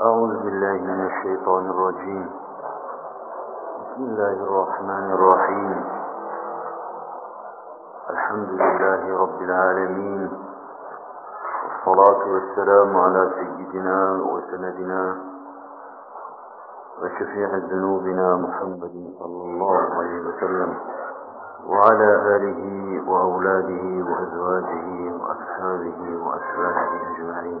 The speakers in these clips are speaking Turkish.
أعوذ بالله من الشيطان الرجيم. بسم الله الرحمن الرحيم. الحمد لله رب العالمين. والصلاة والسلام على سيدنا وسندنا وشفيع ذنوبنا محمد صلى الله عليه وسلم وعلى آله وأولاده وأزواجه وأصحابه وأسراره أجمعين.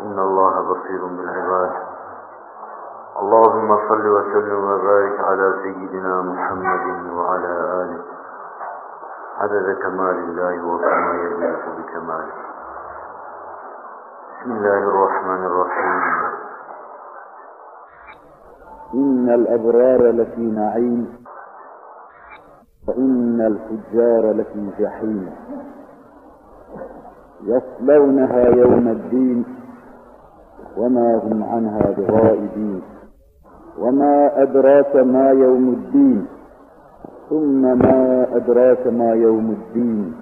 إن الله بصير بالعباد. اللهم صل وسلم وبارك على سيدنا محمد وعلى آله. عدد كمال الله وكما يليق بكماله. بسم الله الرحمن الرحيم. إن الأبرار لفي نعيم. وإن الفجار لفي جحيم. يصلونها يوم الدين. وما هم عنها بغائبين وما أدراك ما يوم الدين ثم ما أدراك ما يوم الدين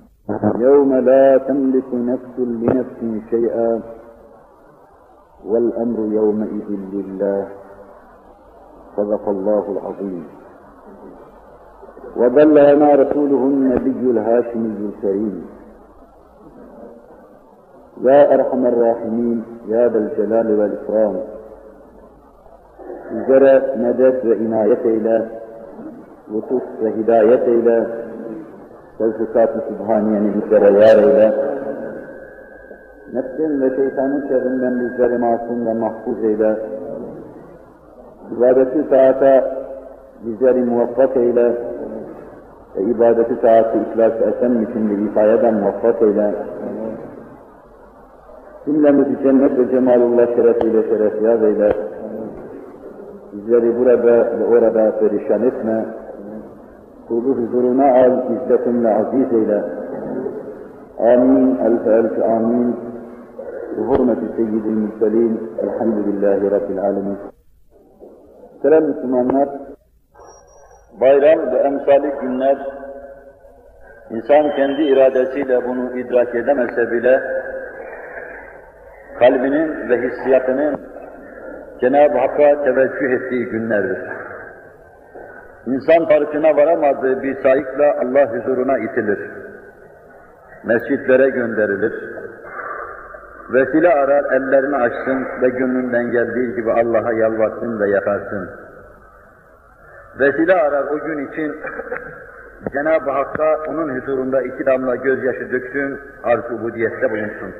يوم لا تملك نفس لنفس شيئا والأمر يومئذ لله صدق الله العظيم وبلغنا رسوله النبي الهاشمي الكريم يا أرحم الراحمين يا ذا الجلال والإكرام. جرى ندات وإناية إلى وطف وهداية إلى تلفكات سبحانية يعني بسر يار إلى نفس وشيطان شغلنا بسر معصوم ومحفوظ إلى إبادة ساعة بسر موفق إلى إبادة ساعة إخلاص أسم من لإفاية موفق إلى Cümlemizi cennet ve cemalullah şerefiyle şerefyaz eyle. Bizleri burada ve orada perişan etme. Kulu huzuruna al, izzetinle aziz eyle. Amin, elfe elfe amin. Hürmeti seyyidil mürselin. Elhamdülillahi Rabbil alemin. Muhterem Müslümanlar, bayram ve emsali günler, insan kendi iradesiyle bunu idrak edemese bile, kalbinin ve hissiyatının Cenab-ı Hakk'a teveccüh ettiği günlerdir. İnsan farkına varamadığı bir sayıkla Allah huzuruna itilir. Mescitlere gönderilir. Vesile arar, ellerini açsın ve gönlünden geldiği gibi Allah'a yalvarsın ve yakarsın. Vesile arar o gün için Cenab-ı Hakk'a onun huzurunda iki damla gözyaşı döksün, arz ubudiyette bulunsun.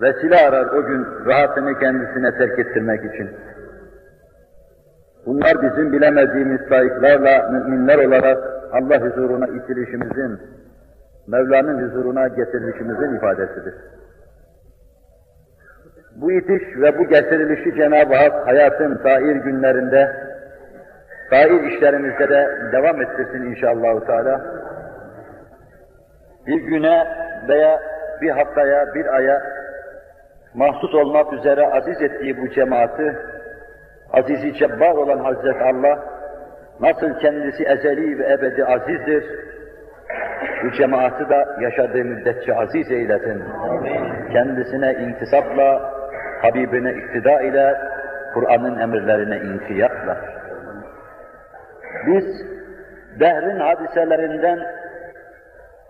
Vesile arar o gün rahatını kendisine terk ettirmek için. Bunlar bizim bilemediğimiz sayıklarla müminler olarak Allah huzuruna itilişimizin, Mevla'nın huzuruna getirilişimizin ifadesidir. Bu itiş ve bu getirilişi Cenab-ı Hak hayatın sair günlerinde, sair işlerimizde de devam ettirsin inşallah Teala. Bir güne veya bir haftaya, bir aya mahsus olmak üzere aziz ettiği bu cemaati, azizi cebbar olan Hazreti Allah, nasıl kendisi ezeli ve ebedi azizdir, bu cemaati da yaşadığı müddetçe aziz eylesin. Kendisine intisapla, Habibine iktida ile, Kur'an'ın emirlerine inkiyatla. Biz dehrin hadiselerinden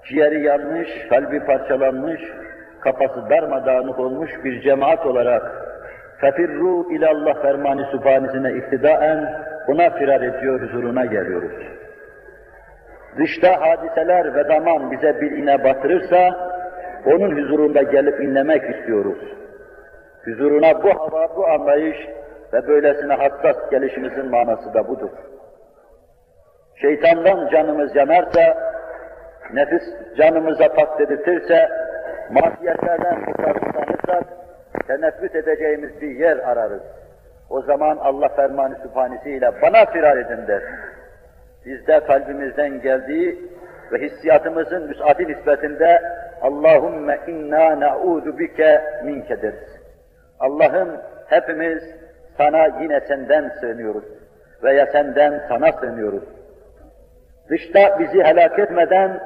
ciğeri yanmış, kalbi parçalanmış, kafası darmadağınık olmuş bir cemaat olarak fefirru ilallah fermanı sübhanesine iktidaen buna firar ediyor, huzuruna geliyoruz. Dışta hadiseler ve zaman bize bir ine batırırsa, onun huzurunda gelip inlemek istiyoruz. Huzuruna bu hava, bu anlayış ve böylesine hassas gelişimizin manası da budur. Şeytandan canımız yanarsa, nefis canımıza takdirtirse, masiyetlerden uzaklanırsak, teneffüs edeceğimiz bir yer ararız. O zaman Allah fermanı sübhanesiyle bana firar edin der. Bizde kalbimizden geldiği ve hissiyatımızın müsaade nispetinde Allahümme inna na'udu bike minke deriz. Allah'ım hepimiz sana yine senden sığınıyoruz veya senden sana sığınıyoruz. Dışta bizi helak etmeden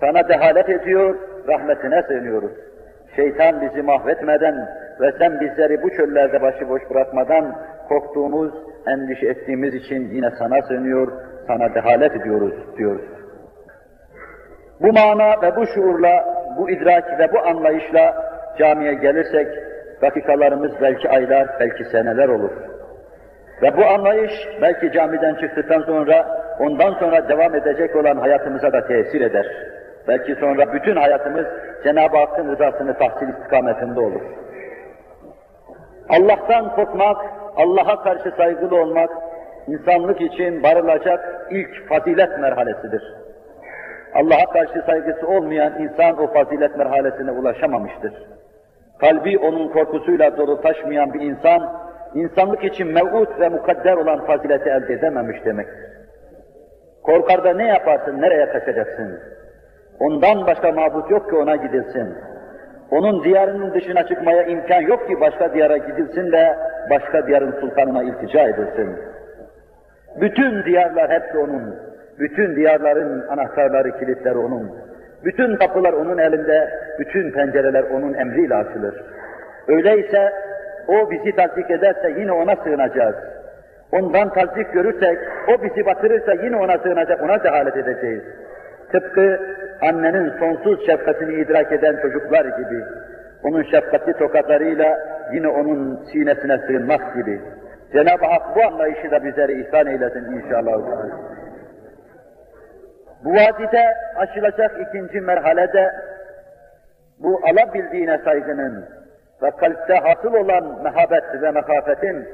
sana dehalet ediyor, rahmetine sığınıyoruz. Şeytan bizi mahvetmeden ve sen bizleri bu çöllerde başıboş bırakmadan korktuğumuz, endişe ettiğimiz için yine sana sığınıyor, sana dehalet ediyoruz diyoruz. Bu mana ve bu şuurla, bu idrak ve bu anlayışla camiye gelirsek, dakikalarımız belki aylar, belki seneler olur. Ve bu anlayış belki camiden çıktıktan sonra, ondan sonra devam edecek olan hayatımıza da tesir eder. Belki sonra bütün hayatımız Cenab-ı Hakk'ın rızasını tahsil istikametinde olur. Allah'tan korkmak, Allah'a karşı saygılı olmak, insanlık için varılacak ilk fazilet merhalesidir. Allah'a karşı saygısı olmayan insan o fazilet merhalesine ulaşamamıştır. Kalbi onun korkusuyla dolu taşmayan bir insan, insanlık için mev'ut ve mukadder olan fazileti elde edememiş demektir. Korkar da ne yaparsın, nereye kaçacaksın? Ondan başka mabut yok ki ona gidilsin. Onun diyarının dışına çıkmaya imkan yok ki başka diyara gidilsin de başka diyarın sultanına iltica edilsin. Bütün diyarlar hepsi onun. Bütün diyarların anahtarları, kilitleri onun. Bütün kapılar onun elinde, bütün pencereler onun emriyle açılır. Öyleyse o bizi tasdik ederse yine ona sığınacağız. Ondan tasdik görürsek, o bizi batırırsa yine ona sığınacak, ona cehalet edeceğiz. Tıpkı annenin sonsuz şefkatini idrak eden çocuklar gibi, onun şefkatli tokatlarıyla yine onun sinesine sığınmak gibi. Cenab-ı Hak bu anlayışı da bizlere ihsan eylesin inşallah. Bu vadide aşılacak ikinci merhalede bu alabildiğine saygının ve kalpte hasıl olan mehabet ve mekafetin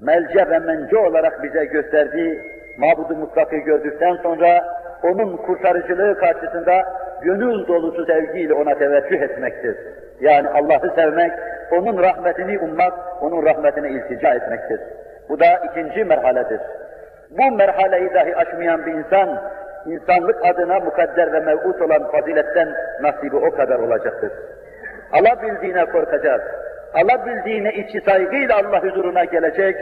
melce ve mence olarak bize gösterdiği mabudu mutlakı gördükten sonra onun kurtarıcılığı karşısında gönül dolusu sevgiyle ona teveccüh etmektir. Yani Allah'ı sevmek, onun rahmetini ummak, onun rahmetine iltica etmektir. Bu da ikinci merhaledir. Bu merhaleyi dahi aşmayan bir insan, insanlık adına mukadder ve mev'ut olan faziletten nasibi o kadar olacaktır. Alabildiğine korkacak, alabildiğine içi saygıyla Allah huzuruna gelecek,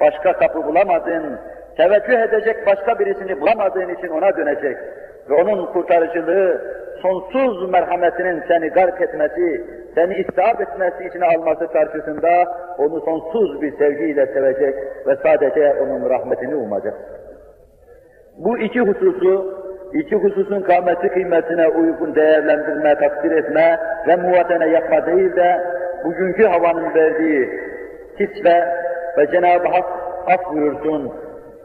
başka kapı bulamadın, teveccüh edecek başka birisini bulamadığın için ona dönecek ve onun kurtarıcılığı, sonsuz merhametinin seni gark etmesi, seni istihap etmesi için alması karşısında onu sonsuz bir sevgiyle sevecek ve sadece onun rahmetini umacak. Bu iki hususu, iki hususun kâmeti kıymetine uygun değerlendirme, takdir etme ve muvatene yapma değil de bugünkü havanın verdiği kisve ve Cenab-ı Hak af buyursun,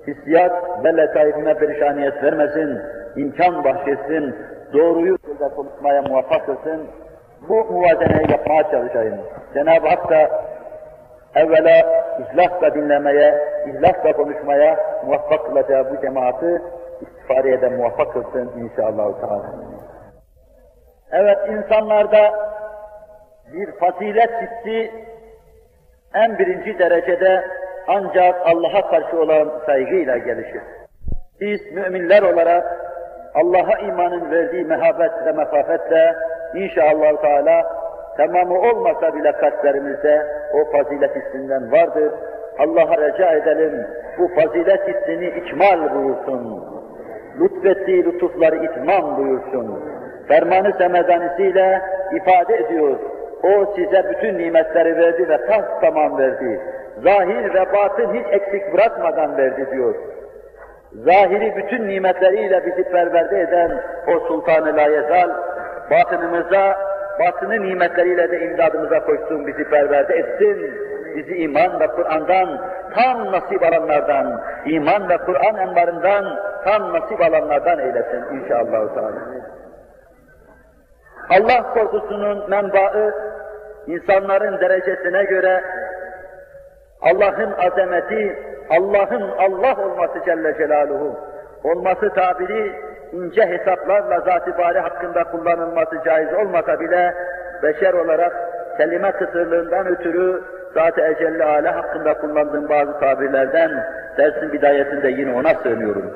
hissiyat ve letaifine perişaniyet vermesin, imkan bahşetsin, doğruyu burada konuşmaya muvaffak olsun, bu muvazeneyi yapmaya çalışayım. Cenab-ı Hak da evvela ihlasla dinlemeye, ihlasla konuşmaya muvaffak kılacağı bu cemaati istifadeye de muvaffak kılsın inşallah. Teala. Evet, insanlarda bir fazilet hissi en birinci derecede ancak Allah'a karşı olan saygıyla gelişir. Biz müminler olarak Allah'a imanın verdiği mehabet ve mefafetle inşallah Teala tamamı olmasa bile kalplerimizde o fazilet hissinden vardır. Allah'a rica edelim bu fazilet hissini ikmal buyursun. Lütfettiği lütufları itmam buyursun. Fermanı semedanisiyle ifade ediyor. O size bütün nimetleri verdi ve tas tamam verdi. Zahir ve batın hiç eksik bırakmadan verdi diyor. Zahiri bütün nimetleriyle bizi perverde eden o Sultan-ı Layezal, batınımıza, batını nimetleriyle de imdadımıza koşsun, bizi perverde etsin. Bizi iman ve Kur'an'dan tam nasip alanlardan, iman ve Kur'an envarından tam nasip alanlardan eylesin inşallah. Allah korkusunun menbaı, insanların derecesine göre Allah'ın azameti, Allah'ın Allah olması Celle Celaluhu, olması tabiri ince hesaplarla zat-ı bari hakkında kullanılması caiz olmasa bile beşer olarak kelime kısırlığından ötürü Zat-ı Ecelle Ala hakkında kullandığım bazı tabirlerden dersin bidayetinde yine ona sığınıyorum.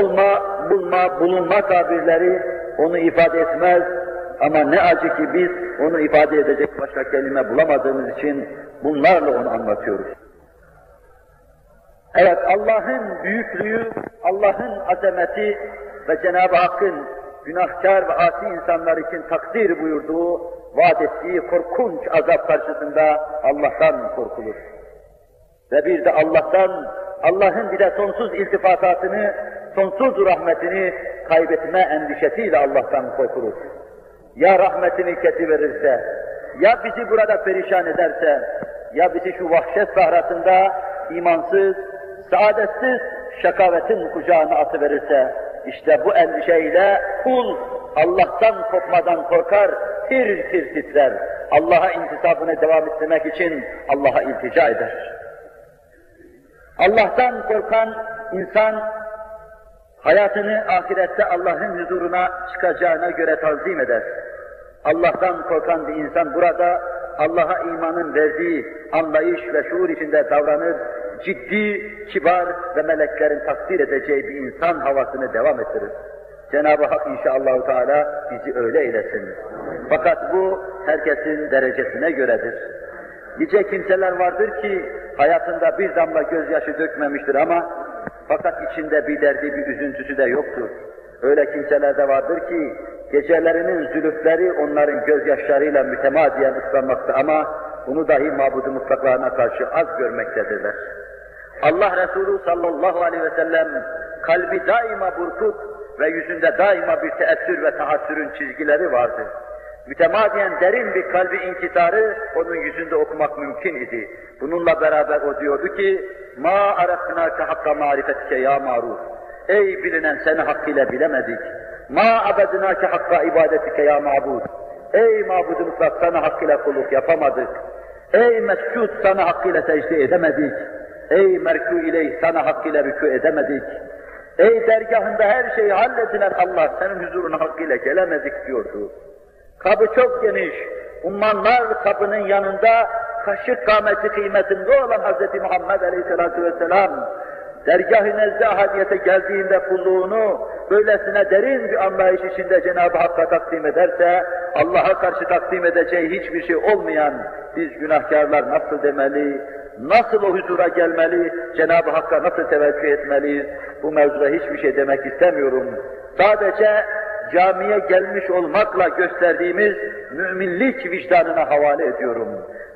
Olma, bulma, bulunma tabirleri onu ifade etmez ama ne acı ki biz onu ifade edecek başka kelime bulamadığımız için bunlarla onu anlatıyoruz. Evet Allah'ın büyüklüğü, Allah'ın azameti ve Cenab-ı Hakk'ın günahkar ve asi insanlar için takdir buyurduğu, vaat ettiği korkunç azap karşısında Allah'tan korkulur. Ve bir de Allah'tan, Allah'ın bir de sonsuz iltifatatını, sonsuz rahmetini kaybetme endişesiyle Allah'tan korkulur. Ya rahmetini kesiverirse, ya bizi burada perişan ederse, ya bizi şu vahşet sahrasında imansız, saadetsiz şakavetin kucağına atıverirse, işte bu endişeyle kul Allah'tan kopmadan korkar, tir tir titrer. Allah'a intisabını devam ettirmek için Allah'a iltica eder. Allah'tan korkan insan hayatını ahirette Allah'ın huzuruna çıkacağına göre tanzim eder. Allah'tan korkan bir insan burada Allah'a imanın verdiği anlayış ve şuur içinde davranır, ciddi, kibar ve meleklerin takdir edeceği bir insan havasını devam ettirir. Cenab-ı Hak inşallah Teala bizi öyle eylesin. Fakat bu herkesin derecesine göredir. Nice kimseler vardır ki hayatında bir damla gözyaşı dökmemiştir ama fakat içinde bir derdi, bir üzüntüsü de yoktur. Öyle kimseler de vardır ki gecelerinin zülüfleri onların gözyaşlarıyla mütemadiyen ıslanmakta ama bunu dahi mabudu mutlaklarına karşı az görmektedirler. Allah Resulü sallallahu aleyhi ve sellem kalbi daima burkut ve yüzünde daima bir teessür ve tahassürün çizgileri vardı. Mütemadiyen derin bir kalbi inkisarı onun yüzünde okumak mümkün idi. Bununla beraber o diyordu ki, ma arasnâke hakka marifetike ya maruf. Ey bilinen seni hakkıyla bilemedik. Ma abednâke hakka ibadetike ya mabud. Ey mabudu mutlak sana hakkıyla kulluk yapamadık. Ey mescud sana hakkıyla secde edemedik. Ey merkû ileyh sana hakkıyla rükû edemedik. Ey dergahında her şeyi halledilen Allah senin huzuruna hakkıyla gelemedik diyordu. Kabı çok geniş. Ummanlar kapının yanında kaşık kâmeti kıymetinde olan Hz. Muhammed Aleyhisselatü Vesselam dergah-ı nezde geldiğinde kulluğunu böylesine derin bir anlayış içinde Cenab-ı Hakk'a takdim ederse, Allah'a karşı takdim edeceği hiçbir şey olmayan biz günahkarlar nasıl demeli, nasıl o huzura gelmeli, Cenab-ı Hakk'a nasıl teveccüh etmeliyiz, bu mevzuda hiçbir şey demek istemiyorum. Sadece camiye gelmiş olmakla gösterdiğimiz müminlik vicdanına havale ediyorum.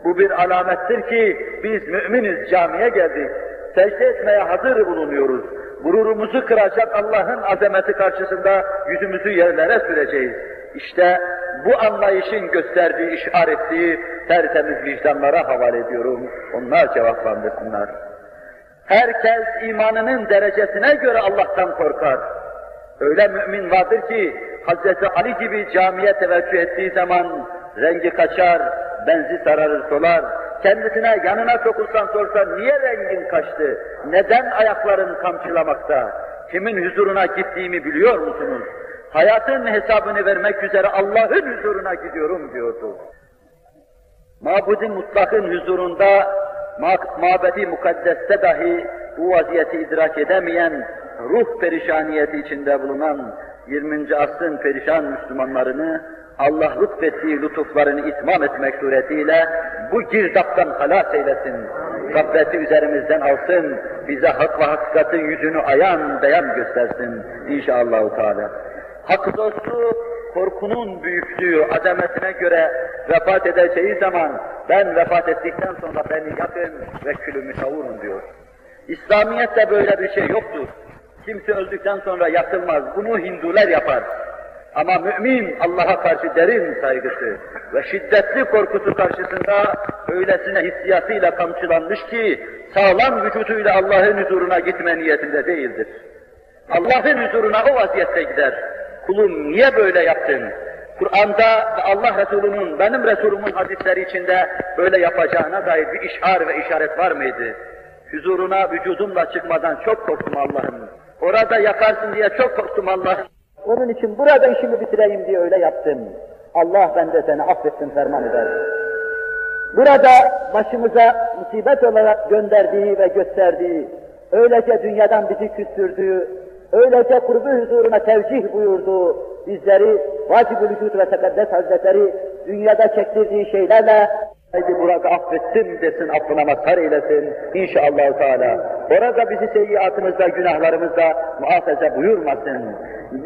Bu bir alamettir ki biz müminiz camiye geldik. Secde etmeye hazır bulunuyoruz. Gururumuzu kıracak Allah'ın azameti karşısında yüzümüzü yerlere süreceğiz. İşte bu anlayışın gösterdiği, işaret ettiği tertemiz vicdanlara havale ediyorum. Onlar cevaplandırsınlar. Herkes imanının derecesine göre Allah'tan korkar. Öyle mümin vardır ki Hz. Ali gibi camiye teveccüh ettiği zaman rengi kaçar, benzi sararır solar, kendisine yanına sokulsan sorsa niye rengin kaçtı, neden ayakların kamçılamakta, kimin huzuruna gittiğimi biliyor musunuz? Hayatın hesabını vermek üzere Allah'ın huzuruna gidiyorum diyordu. Mabudin mutlakın huzurunda, mabedi mukaddeste dahi bu vaziyeti idrak edemeyen, ruh perişaniyeti içinde bulunan 20. asrın perişan Müslümanlarını Allah lütfettiği lütuflarını itmam etmek suretiyle bu girdaptan halas eylesin. Gaffeti üzerimizden alsın, bize hak ve hakikatin yüzünü ayan beyan göstersin inşallah. Teala. Hak dostu korkunun büyüklüğü, azametine göre vefat edeceği zaman ben vefat ettikten sonra beni yakın ve külümü savurun diyor. İslamiyet'te böyle bir şey yoktur. Kimse öldükten sonra yakılmaz. Bunu Hindular yapar. Ama mümin Allah'a karşı derin saygısı ve şiddetli korkusu karşısında öylesine hissiyatıyla kamçılanmış ki sağlam vücuduyla Allah'ın huzuruna gitme niyetinde değildir. Allah'ın huzuruna o vaziyette gider. Kulum niye böyle yaptın? Kur'an'da Allah Resulü'nün, benim Resulümün hadisleri içinde böyle yapacağına dair bir işar ve işaret var mıydı? Huzuruna vücudumla çıkmadan çok korktum Allah'ım. Orada yakarsın diye çok korktum Allah. Onun için burada işimi bitireyim diye öyle yaptım. Allah ben de seni affettim ferman eder. Burada başımıza musibet olarak gönderdiği ve gösterdiği, öylece dünyadan bizi küstürdüğü, öylece kurbu huzuruna tevcih buyurduğu bizleri vacib-ül vücud ve tekaddes hazretleri dünyada çektirdiği şeylerle Haydi burada affettim desin, affına mazhar eylesin inşallah Teala. Orada bizi seyyiatımızda, günahlarımızda muhafaza buyurmasın.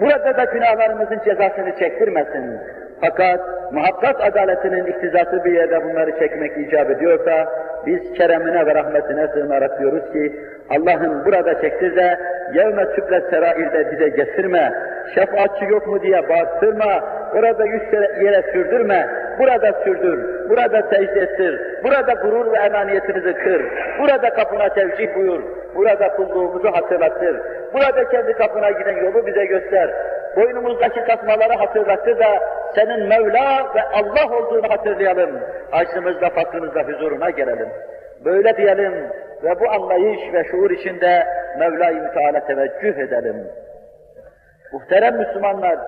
Burada da günahlarımızın cezasını çektirmesin. Fakat muhakkak adaletinin iktizası bir yerde bunları çekmek icap ediyorsa, biz keremine ve rahmetine sığınarak diyoruz ki, Allah'ın burada çektir de, yevme tüblet serairde bize getirme, şefaatçi yok mu diye bağırtırma, orada yüz yere sürdürme, burada sürdür, burada secde ettir, burada gurur ve emaniyetimizi kır, burada kapına tevcih buyur, burada kulluğumuzu hatırlattır, burada kendi kapına giden yolu bize göster, boynumuzdaki tasmaları hatırlattır da senin Mevla ve Allah olduğunu hatırlayalım, açlığımızda, fakrımızda huzuruna gelelim. Böyle diyelim ve bu anlayış ve şuur içinde Mevla-i Teala teveccüh edelim. Muhterem Müslümanlar,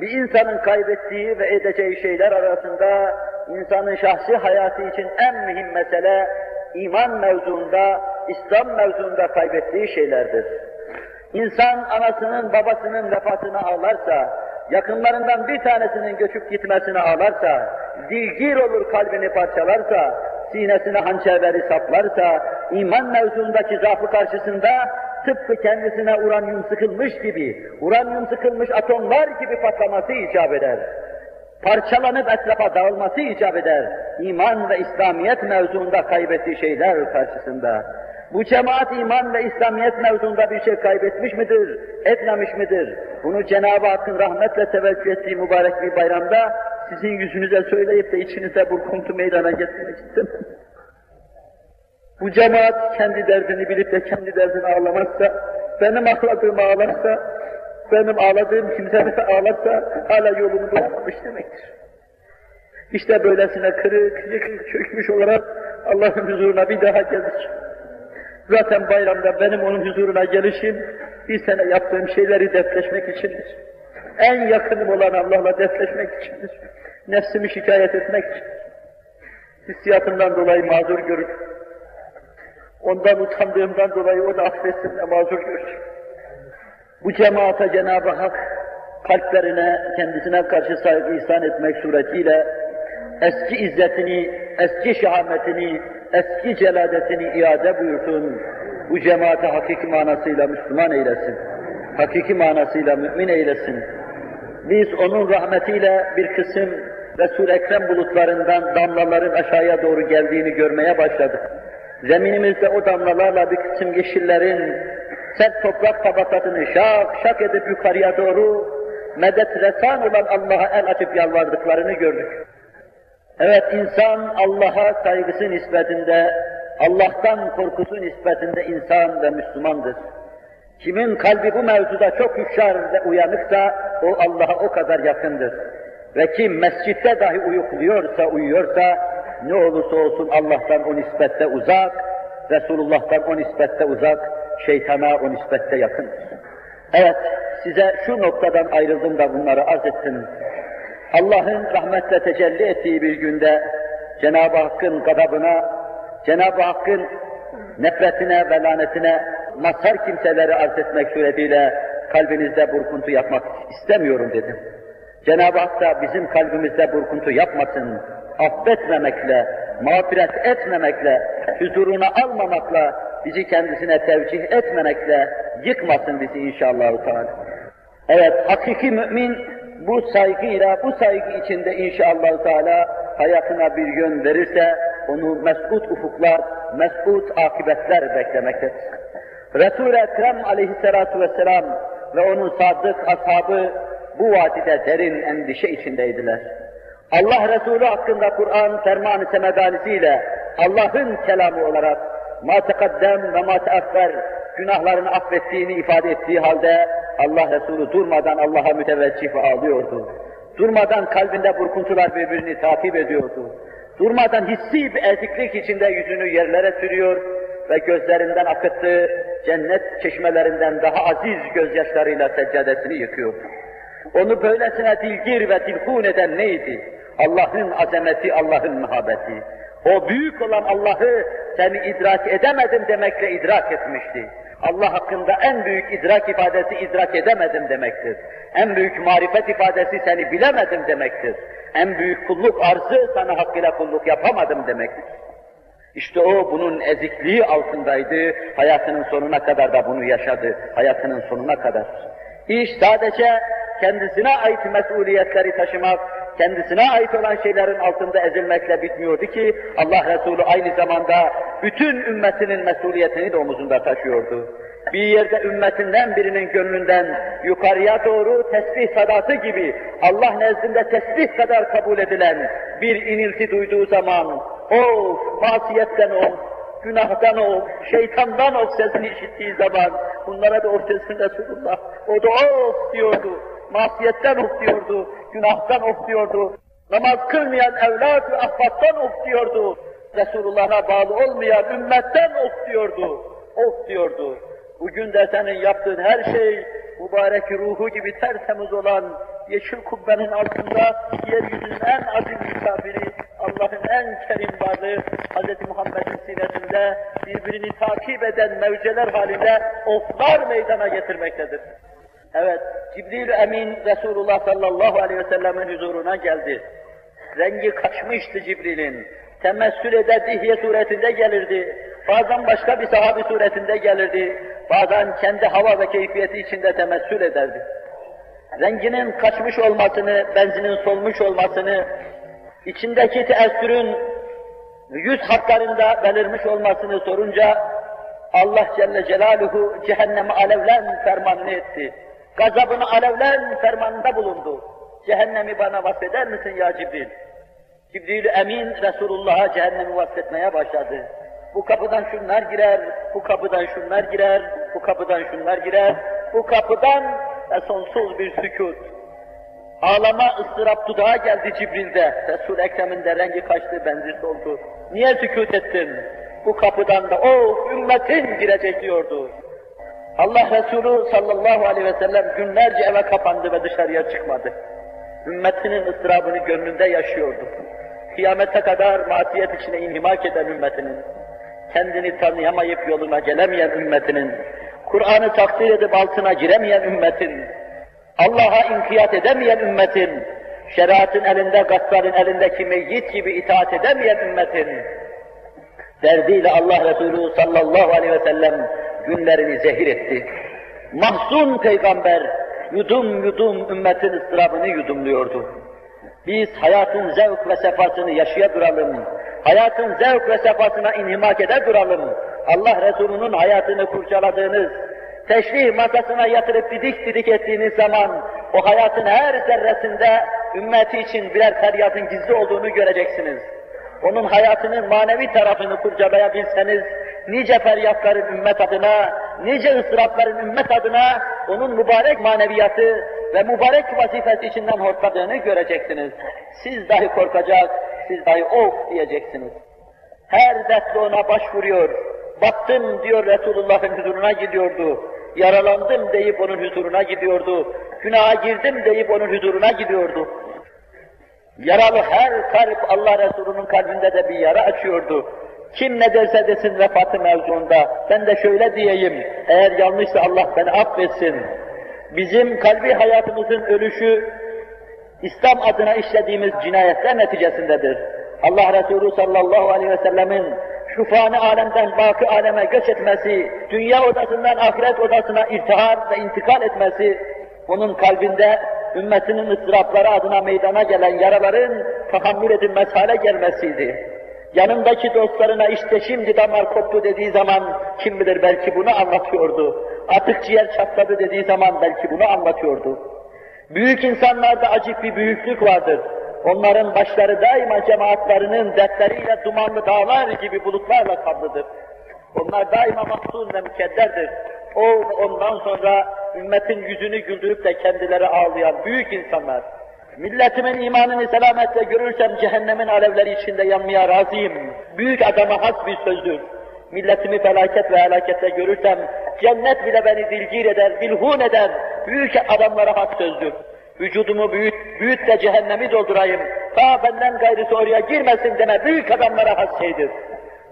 bir insanın kaybettiği ve edeceği şeyler arasında insanın şahsi hayatı için en mühim mesele iman mevzuunda, İslam mevzuunda kaybettiği şeylerdir. İnsan anasının babasının vefatını ağlarsa, yakınlarından bir tanesinin göçüp gitmesini ağlarsa, dilgir olur kalbini parçalarsa, sinesine hançerleri saplarsa, iman mevzuundaki zaafı karşısında tıpkı kendisine uranyum sıkılmış gibi, uranyum sıkılmış atomlar gibi patlaması icap eder. Parçalanıp etrafa dağılması icap eder. İman ve İslamiyet mevzuunda kaybettiği şeyler karşısında. Bu cemaat iman ve İslamiyet mevzuunda bir şey kaybetmiş midir, etmemiş midir? Bunu Cenab-ı Hakk'ın rahmetle teveccüh ettiği mübarek bir bayramda sizin yüzünüze söyleyip de içinize burkuntu meydana getirmek istemem. Bu cemaat kendi derdini bilip de kendi derdini ağlamazsa, benim ağladığımı ağlarsa, benim ağladığım kimse ağlarsa hala yolunu bulamamış demektir. İşte böylesine kırık, yıkık, çökmüş olarak Allah'ın huzuruna bir daha geldik. Zaten bayramda benim onun huzuruna gelişim, bir sene yaptığım şeyleri defleşmek içindir. En yakınım olan Allah'la defleşmek içindir. Nefsimi şikayet etmek için. Hissiyatından dolayı mazur görür. Ondan utandığımdan dolayı o da affetsin de mazur görür. Bu cemaate Cenab-ı Hak kalplerine, kendisine karşı saygı ihsan etmek suretiyle eski izzetini, eski şehametini, eski celadetini iade buyursun. Bu cemaate hakiki manasıyla Müslüman eylesin. Hakiki manasıyla mümin eylesin. Biz onun rahmetiyle bir kısım Resul-i Ekrem bulutlarından damlaların aşağıya doğru geldiğini görmeye başladık. Zeminimizde o damlalarla kısım yeşillerin sert toprak tabakasını şak şak edip yukarıya doğru medet resan olan Allah'a el açıp yalvardıklarını gördük. Evet insan Allah'a saygısı nispetinde, Allah'tan korkusu nispetinde insan ve Müslümandır. Kimin kalbi bu mevzuda çok hüşyar ve uyanıksa o Allah'a o kadar yakındır. Ve kim mescitte dahi uyukluyorsa, uyuyorsa ne olursa olsun Allah'tan o nispette uzak, Resulullah'tan o nispette uzak, şeytana o nispette yakın. Evet, size şu noktadan ayrıldım da bunları arz ettim. Allah'ın rahmetle tecelli ettiği bir günde Cenab-ı Hakk'ın gadabına, Cenab-ı Hakk'ın nefretine ve lanetine mazhar kimseleri arz etmek suretiyle kalbinizde burkuntu yapmak istemiyorum dedim. Cenab-ı Hak da bizim kalbimizde burkuntu yapmasın, affetmemekle, mağfiret etmemekle, huzuruna almamakla, bizi kendisine tevcih etmemekle yıkmasın bizi inşallah. Teala. Evet, hakiki mümin bu saygıyla, bu saygı içinde inşallah Teala hayatına bir yön verirse, onu mesut ufuklar, mesut akıbetler beklemektedir. Resul-i Ekrem aleyhissalatu vesselam ve onun sadık ashabı bu vadide derin endişe içindeydiler. Allah Resulü hakkında Kur'an ferman-ı semedanisiyle Allah'ın kelamı olarak ma tekaddem ve ma teakfer günahlarını affettiğini ifade ettiği halde Allah Resulü durmadan Allah'a müteveccih ve ağlıyordu. Durmadan kalbinde burkuntular birbirini takip ediyordu. Durmadan hissi bir eziklik içinde yüzünü yerlere sürüyor ve gözlerinden akıttığı cennet çeşmelerinden daha aziz gözyaşlarıyla seccadesini yıkıyordu. Onu böylesine dilgir ve dilhun eden neydi? Allah'ın azameti, Allah'ın muhabbeti. O büyük olan Allah'ı seni idrak edemedim demekle idrak etmişti. Allah hakkında en büyük idrak ifadesi idrak edemedim demektir. En büyük marifet ifadesi seni bilemedim demektir. En büyük kulluk arzı sana hakkıyla kulluk yapamadım demektir. İşte o bunun ezikliği altındaydı, hayatının sonuna kadar da bunu yaşadı, hayatının sonuna kadar. İş sadece kendisine ait mesuliyetleri taşımak, kendisine ait olan şeylerin altında ezilmekle bitmiyordu ki, Allah Resulü aynı zamanda bütün ümmetinin mesuliyetini de omuzunda taşıyordu. Bir yerde ümmetinden birinin gönlünden yukarıya doğru tesbih sadası gibi Allah nezdinde tesbih kadar kabul edilen bir inilti duyduğu zaman of masiyetten of, günahdan of, şeytandan of sesini işittiği zaman bunlara da of desin Resulullah. O da of diyordu, masiyetten of diyordu, günahtan of diyordu. Namaz kılmayan evlat ve ahbattan of diyordu. Resulullah'a bağlı olmayan ümmetten of diyordu. Of diyordu. Bugün de senin yaptığın her şey mübarek ruhu gibi tertemiz olan yeşil kubbenin altında yeryüzünün en aziz misafiri, Allah'ın en kerim varlığı Hz. Muhammed'in sinesinde birbirini takip eden mevceler halinde oflar meydana getirmektedir. Evet, Cibril Emin Resulullah sallallahu aleyhi ve sellem'in huzuruna geldi. Rengi kaçmıştı Cibril'in. Temessül eder dihye suretinde gelirdi. Bazen başka bir sahabi suretinde gelirdi. Bazen kendi hava ve keyfiyeti içinde temessül ederdi. Renginin kaçmış olmasını, benzinin solmuş olmasını, içindeki teessürün yüz hatlarında belirmiş olmasını sorunca Allah Celle Celaluhu cehenneme alevlen fermanını etti. Gazabını alevlen fermanında bulundu. Cehennemi bana vasfeder misin ya Cibril? Cibril Emin Resulullah'a cehennemi vasfetmeye başladı. Bu kapıdan şunlar girer, bu kapıdan şunlar girer, bu kapıdan şunlar girer, bu kapıdan ve sonsuz bir sükut. Ağlama, ıstırap dudağa geldi Cibril'de. Resul-i Ekrem'in de rengi kaçtı, benzi soldu. Niye sükut ettin? Bu kapıdan da o ümmetin girecek diyordu. Allah Resulü sallallahu aleyhi ve sellem günlerce eve kapandı ve dışarıya çıkmadı. Ümmetinin ıstırabını gönlünde yaşıyordu. Kıyamete kadar masiyet içine inhimak eden ümmetinin, kendini tanıyamayıp yoluna gelemeyen ümmetinin, Kur'an'ı takdir edip altına giremeyen ümmetin, Allah'a inkiyat edemeyen ümmetin, şeriatın elinde, gassarın elindeki meyyit gibi itaat edemeyen ümmetin, derdiyle Allah Resulü sallallahu aleyhi ve sellem günlerini zehir etti. Mahzun peygamber yudum yudum ümmetin ıstırabını yudumluyordu. Biz hayatın zevk ve sefasını yaşaya duralım. Hayatın zevk ve sefasına inhimak ede duralım. Allah Resulü'nün hayatını kurcaladığınız, teşrih masasına yatırıp didik didik ettiğiniz zaman o hayatın her zerresinde ümmeti için birer feryatın gizli olduğunu göreceksiniz. Onun hayatının manevi tarafını kurcalayabilseniz, nice feryatların ümmet adına, nice ıstırapların ümmet adına onun mübarek maneviyatı ve mübarek vazifesi içinden hortladığını göreceksiniz. Siz dahi korkacak, siz dahi of diyeceksiniz. Her dertle ona başvuruyor. Baktım diyor Resulullah'ın huzuruna gidiyordu. Yaralandım deyip onun huzuruna gidiyordu. Günaha girdim deyip onun huzuruna gidiyordu. Yaralı her kalp Allah Resulü'nün kalbinde de bir yara açıyordu. Kim ne derse desin vefatı mevzuunda, ben de şöyle diyeyim, eğer yanlışsa Allah beni affetsin. Bizim kalbi hayatımızın ölüşü, İslam adına işlediğimiz cinayetler neticesindedir. Allah Resulü sallallahu aleyhi ve sellemin şu fani alemden baki aleme göç etmesi, dünya odasından ahiret odasına irtihar ve intikal etmesi, onun kalbinde ümmetinin ıstırapları adına meydana gelen yaraların tahammül edilmez hale gelmesiydi. Yanındaki dostlarına işte şimdi damar koptu dediği zaman kim bilir belki bunu anlatıyordu. Atık ciğer çatladı dediği zaman belki bunu anlatıyordu. Büyük insanlarda acip bir büyüklük vardır. Onların başları daima cemaatlerinin dertleriyle dumanlı dağlar gibi bulutlarla kaplıdır. Onlar daima mahzun ve mükedderdir. O ondan sonra ümmetin yüzünü güldürüp de kendileri ağlayan büyük insanlar. Milletimin imanını selametle görürsem cehennemin alevleri içinde yanmaya razıyım. Büyük adama has bir sözdür. Milletimi felaket ve helakette görürsem cennet bile beni dilgir eder, bilhun eder, büyük adamlara hak sözdür. Vücudumu büyüt, büyüt de cehennemi doldurayım, ta benden gayrısı oraya girmesin deme büyük adamlara has şeydir.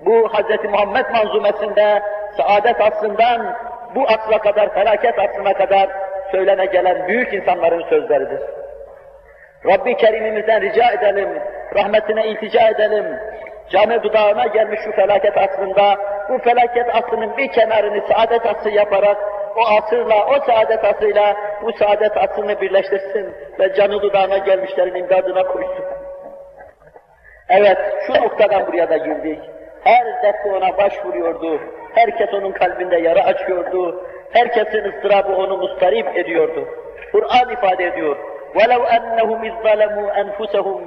Bu Hz. Muhammed manzumesinde saadet aslından bu asla kadar, felaket aslına kadar söylene gelen büyük insanların sözleridir. Rabbi Kerim'imizden rica edelim, rahmetine iltica edelim Canı dudağına gelmiş şu felaket aslında, bu felaket aslının bir kenarını saadet aslı yaparak, o asırla, o saadet asıyla bu saadet aslını birleştirsin ve canı dudağına gelmişlerin imdadına koysun. Evet, şu noktadan buraya da girdik. Her defte ona başvuruyordu, herkes onun kalbinde yara açıyordu, herkesin ıstırabı onu mustarip ediyordu. Kur'an ifade ediyor, وَلَوْ أَنَّهُمْ اِذْ ظَلَمُوا أَنْفُسَهُمْ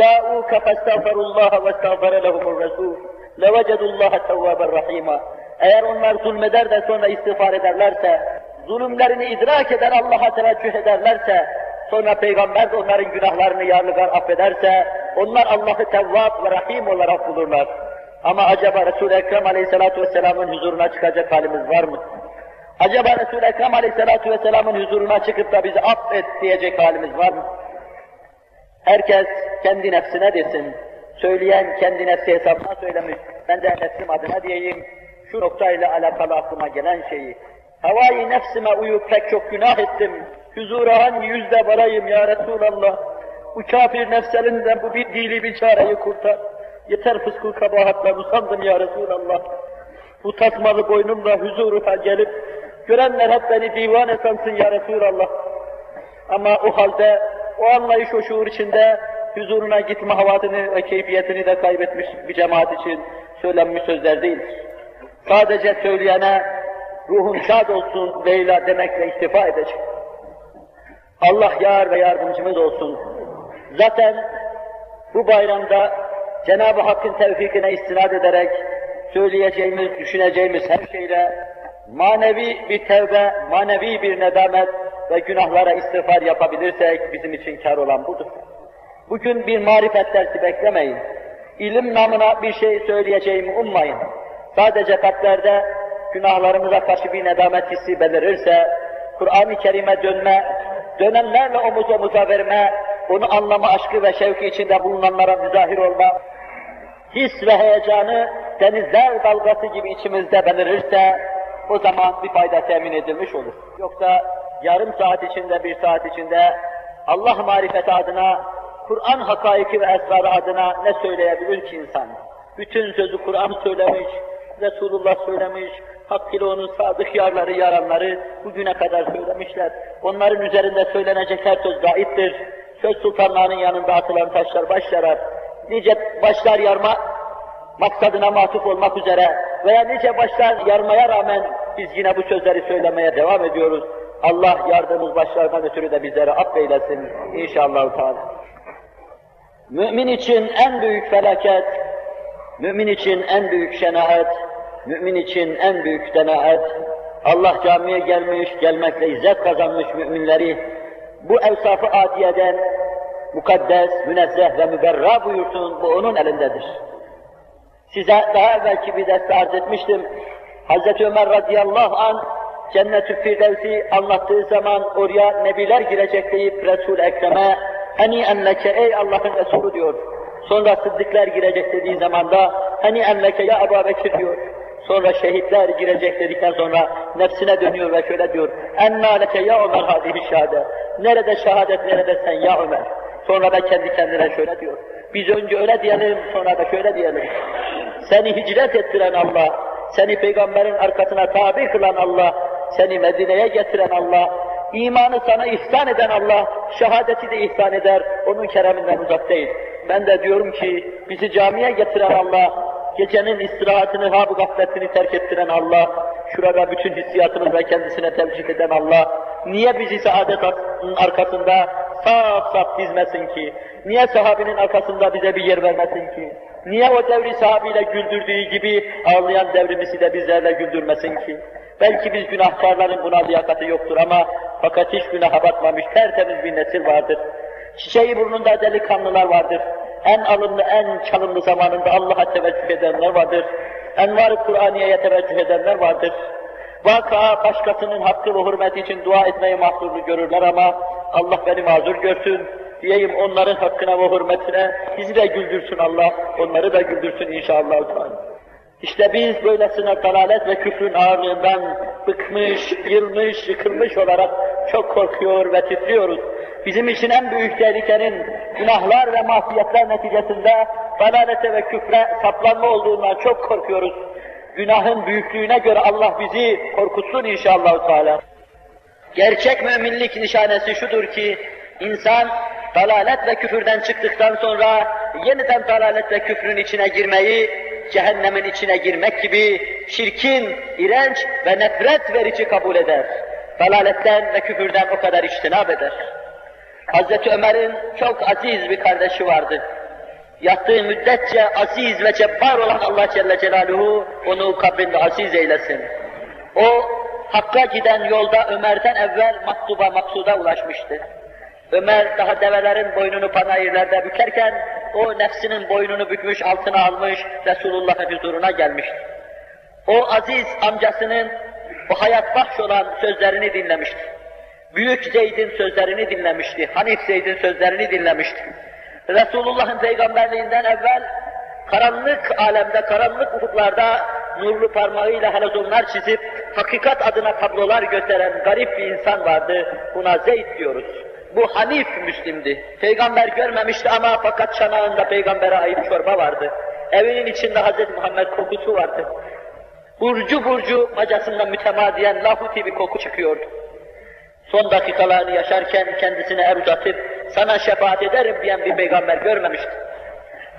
جَاءُوكَ فَاسْتَغْفَرُوا اللّٰهَ وَاسْتَغْفَرَ لَهُمُ الرَّسُولُ لَوَجَدُوا اللّٰهَ تَوَّابًا رَحِيمًا Eğer onlar zulmeder de sonra istiğfar ederlerse, zulümlerini idrak eder, Allah'a teveccüh ederlerse, sonra Peygamber de onların günahlarını yarlıgar affederse, onlar Allah'ı Tevvab ve Rahim olarak bulurlar. Ama acaba Resul-i Ekrem Aleyhisselatü Vesselam'ın huzuruna çıkacak halimiz var mı? Acaba Resul-i Ekrem Aleyhisselatü Vesselam'ın huzuruna çıkıp da bizi affet diyecek halimiz var mı? Herkes kendi nefsine desin. Söyleyen kendi nefsi hesabına söylemiş. Ben de nefsim adına diyeyim. Şu noktayla alakalı aklıma gelen şeyi. Havai nefsime uyup pek çok günah ettim. Huzura hangi yüzde varayım ya Resulallah? Bu kafir nefslerinden bu bir dili bir çareyi kurtar. Yeter fıskul kabahatla usandım ya Resulallah. Bu tasmalı boynumla huzuruna gelip, görenler hep beni divane sansın ya Resulallah. Ama o halde, o anlayış, o şuur içinde huzuruna gitme havadını ve keyfiyetini de kaybetmiş bir cemaat için söylenmiş sözler değildir. Sadece söyleyene ruhun şad olsun Leyla demekle iktifa edecek. Allah yar ve yardımcımız olsun. Zaten bu bayramda Cenab-ı Hakk'ın tevfikine istinad ederek söyleyeceğimiz, düşüneceğimiz her şeyle manevi bir tevbe, manevi bir nedamet ve günahlara istiğfar yapabilirsek bizim için kar olan budur. Bugün bir marifet dersi beklemeyin. İlim namına bir şey söyleyeceğimi ummayın. Sadece kalplerde günahlarımıza karşı bir nedamet hissi belirirse, Kur'an-ı Kerim'e dönme, dönenlerle omuz omuza verme, onu anlama aşkı ve şevki içinde bulunanlara müzahir olma, his ve heyecanı denizler dalgası gibi içimizde belirirse, o zaman bir fayda temin edilmiş olur. Yoksa yarım saat içinde, bir saat içinde Allah marifeti adına, Kur'an hakaiki ve esrarı adına ne söyleyebilir ki insan? Bütün sözü Kur'an söylemiş, Resulullah söylemiş, hakkıyla onun sadık yarları, yaranları bugüne kadar söylemişler. Onların üzerinde söylenecek her söz gaittir. Söz sultanlarının yanında atılan taşlar baş yarar. Nice başlar yarma maksadına matuf olmak üzere veya nice başlar yarmaya rağmen biz yine bu sözleri söylemeye devam ediyoruz. Allah yardımımız başlardan ötürü de bizleri affeylesin inşallah. Teala. Mümin için en büyük felaket, mümin için en büyük şenaat, mümin için en büyük denaat, Allah camiye gelmiş, gelmekle izzet kazanmış müminleri bu evsafı adiyeden mukaddes, münezzeh ve müberra buyursun, bu onun elindedir. Size daha evvelki bir derste arz etmiştim. Hz. Ömer radıyallahu an Cennet-ü Firdevs'i anlattığı zaman oraya nebiler girecek deyip Resul-i Ekrem'e hani enneke ey Allah'ın Resulü diyor. Sonra sıddıklar girecek dediği zaman da hani enneke ya Ebu Bekir diyor. Sonra şehitler girecek dedikten sonra nefsine dönüyor ve şöyle diyor. Enna leke ya Ömer hadihi şehadet. Nerede şehadet, nerede sen ya Ömer? Sonra da kendi kendine şöyle diyor. Biz önce öyle diyelim, sonra da şöyle diyelim. Seni hicret ettiren Allah, seni peygamberin arkasına tabi kılan Allah, seni Medine'ye getiren Allah, imanı sana ihsan eden Allah, şehadeti de ihsan eder, onun kereminden uzak değil. Ben de diyorum ki, bizi camiye getiren Allah, gecenin istirahatını, hab gafletini terk ettiren Allah, şurada bütün hissiyatımızla kendisine tevcih eden Allah, niye bizi saadet arkasında saf saf dizmesin ki? Niye sahabinin arkasında bize bir yer vermesin ki? Niye o devri sahabiyle güldürdüğü gibi ağlayan devrimizi de bizlerle güldürmesin ki? Belki biz günahkarların buna liyakati yoktur ama fakat hiç günaha batmamış tertemiz bir nesil vardır. Çiçeği burnunda delikanlılar vardır. En alımlı, en çalımlı zamanında Allah'a teveccüh edenler vardır. Envar-ı Kur'aniye'ye teveccüh edenler vardır. Vaka başkasının hakkı ve hürmeti için dua etmeyi mahzurlu görürler ama Allah beni mazur görsün, diyeyim onların hakkına ve hürmetine bizi de güldürsün Allah, onları da güldürsün inşallah. İşte biz böylesine dalalet ve küfrün ağırlığından bıkmış, yılmış, yıkılmış olarak çok korkuyor ve titriyoruz. Bizim için en büyük tehlikenin günahlar ve masiyetler neticesinde dalalete ve küfre saplanma olduğundan çok korkuyoruz. Günahın büyüklüğüne göre Allah bizi korkutsun inşallah. Teala. Gerçek müminlik nişanesi şudur ki, insan dalalet ve küfürden çıktıktan sonra yeniden dalalet ve küfrün içine girmeyi, cehennemin içine girmek gibi şirkin, iğrenç ve nefret verici kabul eder. Dalaletten ve küfürden o kadar iştinab eder. Hazreti Ömer'in çok aziz bir kardeşi vardı. Yattığı müddetçe aziz ve cebbar olan Allah Celle Celaluhu onu kabrinde aziz eylesin. O Hakk'a giden yolda Ömer'den evvel maktuba maksuda ulaşmıştı. Ömer daha develerin boynunu panayırlarda bükerken o nefsinin boynunu bükmüş altına almış Resulullah'ın huzuruna gelmişti. O aziz amcasının o hayat bahş olan sözlerini dinlemişti. Büyük Zeyd'in sözlerini dinlemişti. Hanif Zeyd'in sözlerini dinlemişti. Resulullah'ın peygamberliğinden evvel karanlık alemde, karanlık ufuklarda nurlu parmağıyla halozonlar çizip hakikat adına tablolar gösteren garip bir insan vardı. Buna Zeyd diyoruz. Bu Hanif Müslim'di. Peygamber görmemişti ama fakat çanağında peygambere ait çorba vardı. Evinin içinde Hz. Muhammed kokusu vardı. Burcu burcu bacasından mütemadiyen lahuti bir koku çıkıyordu. Son dakikalarını yaşarken kendisine er uzatıp sana şefaat ederim diyen bir peygamber görmemişti.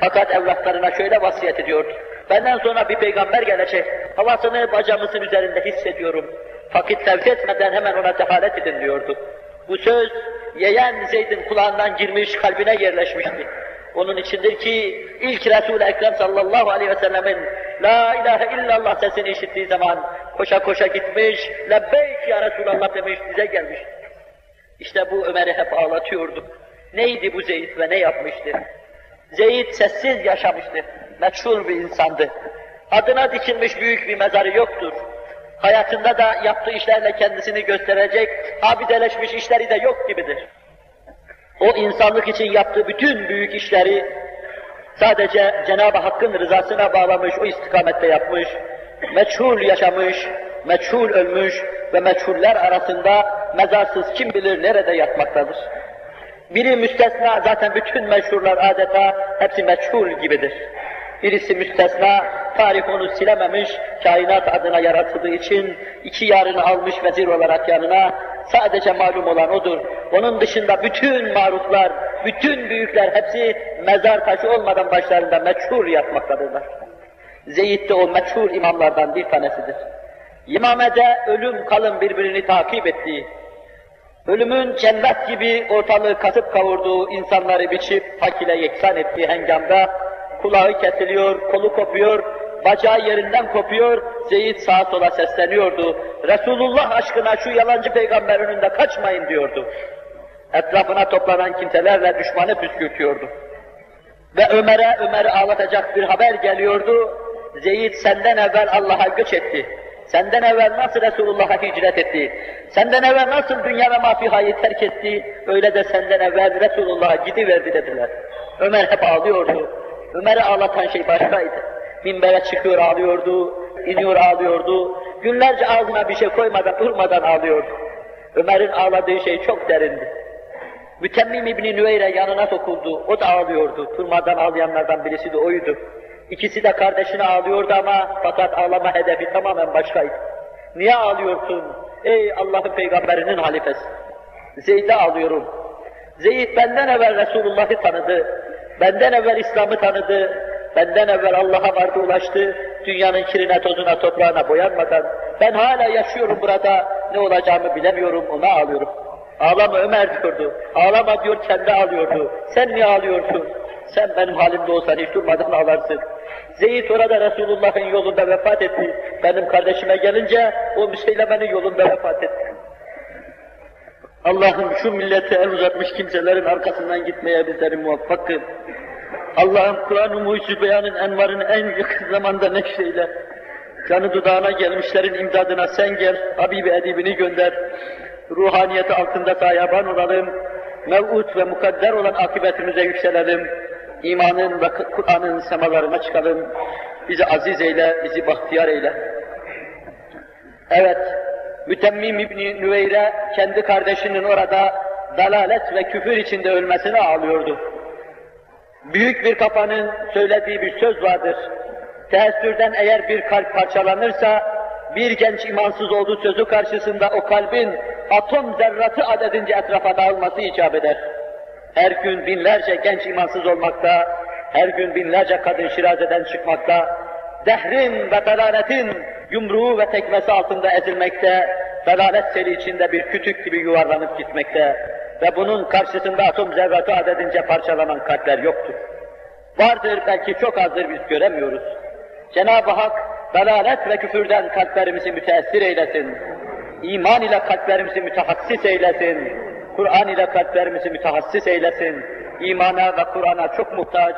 Fakat evlatlarına şöyle vasiyet ediyordu. Benden sonra bir peygamber gelecek. Havasını bacamızın üzerinde hissediyorum. Fakit tevzi etmeden hemen ona dehalet edin diyordu. Bu söz yeğen Zeyd'in kulağından girmiş, kalbine yerleşmişti. Onun içindir ki ilk Resul-i Ekrem sallallahu aleyhi ve sellemin La ilahe illallah sesini işittiği zaman koşa koşa gitmiş, lebbeyk ya Resulallah demiş, bize gelmiş. İşte bu Ömer'i hep ağlatıyordu. Neydi bu Zeyd ve ne yapmıştı? Zeyd sessiz yaşamıştı, meçhul bir insandı. Adına dikilmiş büyük bir mezarı yoktur. Hayatında da yaptığı işlerle kendisini gösterecek, abideleşmiş işleri de yok gibidir. O insanlık için yaptığı bütün büyük işleri sadece Cenab-ı Hakk'ın rızasına bağlamış, o istikamette yapmış, meçhul yaşamış, meçhul ölmüş ve meçhuller arasında mezarsız kim bilir nerede yatmaktadır. Biri müstesna, zaten bütün meşhurlar adeta hepsi meçhul gibidir. Birisi müstesna, tarih onu silememiş, kainat adına yaratıldığı için iki yarını almış vezir olarak yanına, sadece malum olan odur. Onun dışında bütün maruflar, bütün büyükler hepsi mezar taşı olmadan başlarında meçhul yatmaktadırlar. Zeyd de o meçhul imamlardan bir tanesidir. İmamede ölüm kalın birbirini takip ettiği, ölümün cennet gibi ortalığı kasıp kavurduğu insanları biçip hak ile yeksan ettiği hengamda kulağı kesiliyor, kolu kopuyor, bacağı yerinden kopuyor, Zeyd sağa sola sesleniyordu. Resulullah aşkına şu yalancı peygamber önünde kaçmayın diyordu. Etrafına toplanan kimselerle düşmanı püskürtüyordu. Ve Ömer'e, Ömer'i ağlatacak bir haber geliyordu. Zeyd senden evvel Allah'a göç etti. Senden evvel nasıl Resulullah'a hicret etti? Senden evvel nasıl dünya ve mafihayı terk etti? Öyle de senden evvel Resulullah'a gidiverdi dediler. Ömer hep ağlıyordu. Ömer'i ağlatan şey başkaydı. Minbere çıkıyor ağlıyordu, iniyor ağlıyordu. Günlerce ağzına bir şey koymadan, durmadan ağlıyordu. Ömer'in ağladığı şey çok derindi. Mütemmim İbni Nüveyre yanına sokuldu, o da ağlıyordu. Durmadan ağlayanlardan birisi de oydu. İkisi de kardeşine ağlıyordu ama fakat ağlama hedefi tamamen başkaydı. Niye ağlıyorsun? Ey Allah'ın peygamberinin halifesi. Zeyd'e ağlıyorum. Zeyd benden evvel Resulullah'ı tanıdı. Benden evvel İslam'ı tanıdı. Benden evvel Allah'a vardı ulaştı. Dünyanın kirine, tozuna, toprağına boyanmadan. Ben hala yaşıyorum burada. Ne olacağımı bilemiyorum. Ona ağlıyorum. Ağlama Ömer diyordu. Ağlama diyor kendi ağlıyordu. Sen niye ağlıyorsun? Sen benim halimde olsan hiç durmadan ağlarsın. Zeyd orada Resulullah'ın yolunda vefat etti. Benim kardeşime gelince o Müseyleme'nin yolunda vefat etti. Allah'ım şu millete el uzatmış kimselerin arkasından gitmeye bizleri muvaffak kıl. Allah'ım Kur'an-ı Mucizü Beyan'ın envarını en yakın zamanda neşreyle. kanı dudağına gelmişlerin imdadına sen gel, Habibi edibini gönder, ruhaniyeti altında sayaban olalım, mev'ut ve mukadder olan akıbetimize yükselelim, imanın ve Kur'an'ın semalarına çıkalım, bizi aziz eyle, bizi bahtiyar eyle. Evet, Mütemmim İbni Nüveyre kendi kardeşinin orada dalalet ve küfür içinde ölmesine ağlıyordu. Büyük bir kafanın söylediği bir söz vardır. Teessürden eğer bir kalp parçalanırsa, bir genç imansız olduğu sözü karşısında o kalbin atom zerratı adedince etrafa dağılması icap eder. Her gün binlerce genç imansız olmakta, her gün binlerce kadın şirazeden çıkmakta, dehrin ve dalaletin yumruğu ve tekmesi altında ezilmekte, dalalet seli içinde bir kütük gibi yuvarlanıp gitmekte ve bunun karşısında atom zerratı adedince parçalanan kalpler yoktur. Vardır belki çok azdır biz göremiyoruz. Cenab-ı Hak dalalet ve küfürden kalplerimizi müteessir eylesin. İman ile kalplerimizi mütehassis eylesin. Kur'an ile kalplerimizi mütehassis eylesin. İmana ve Kur'an'a çok muhtaç,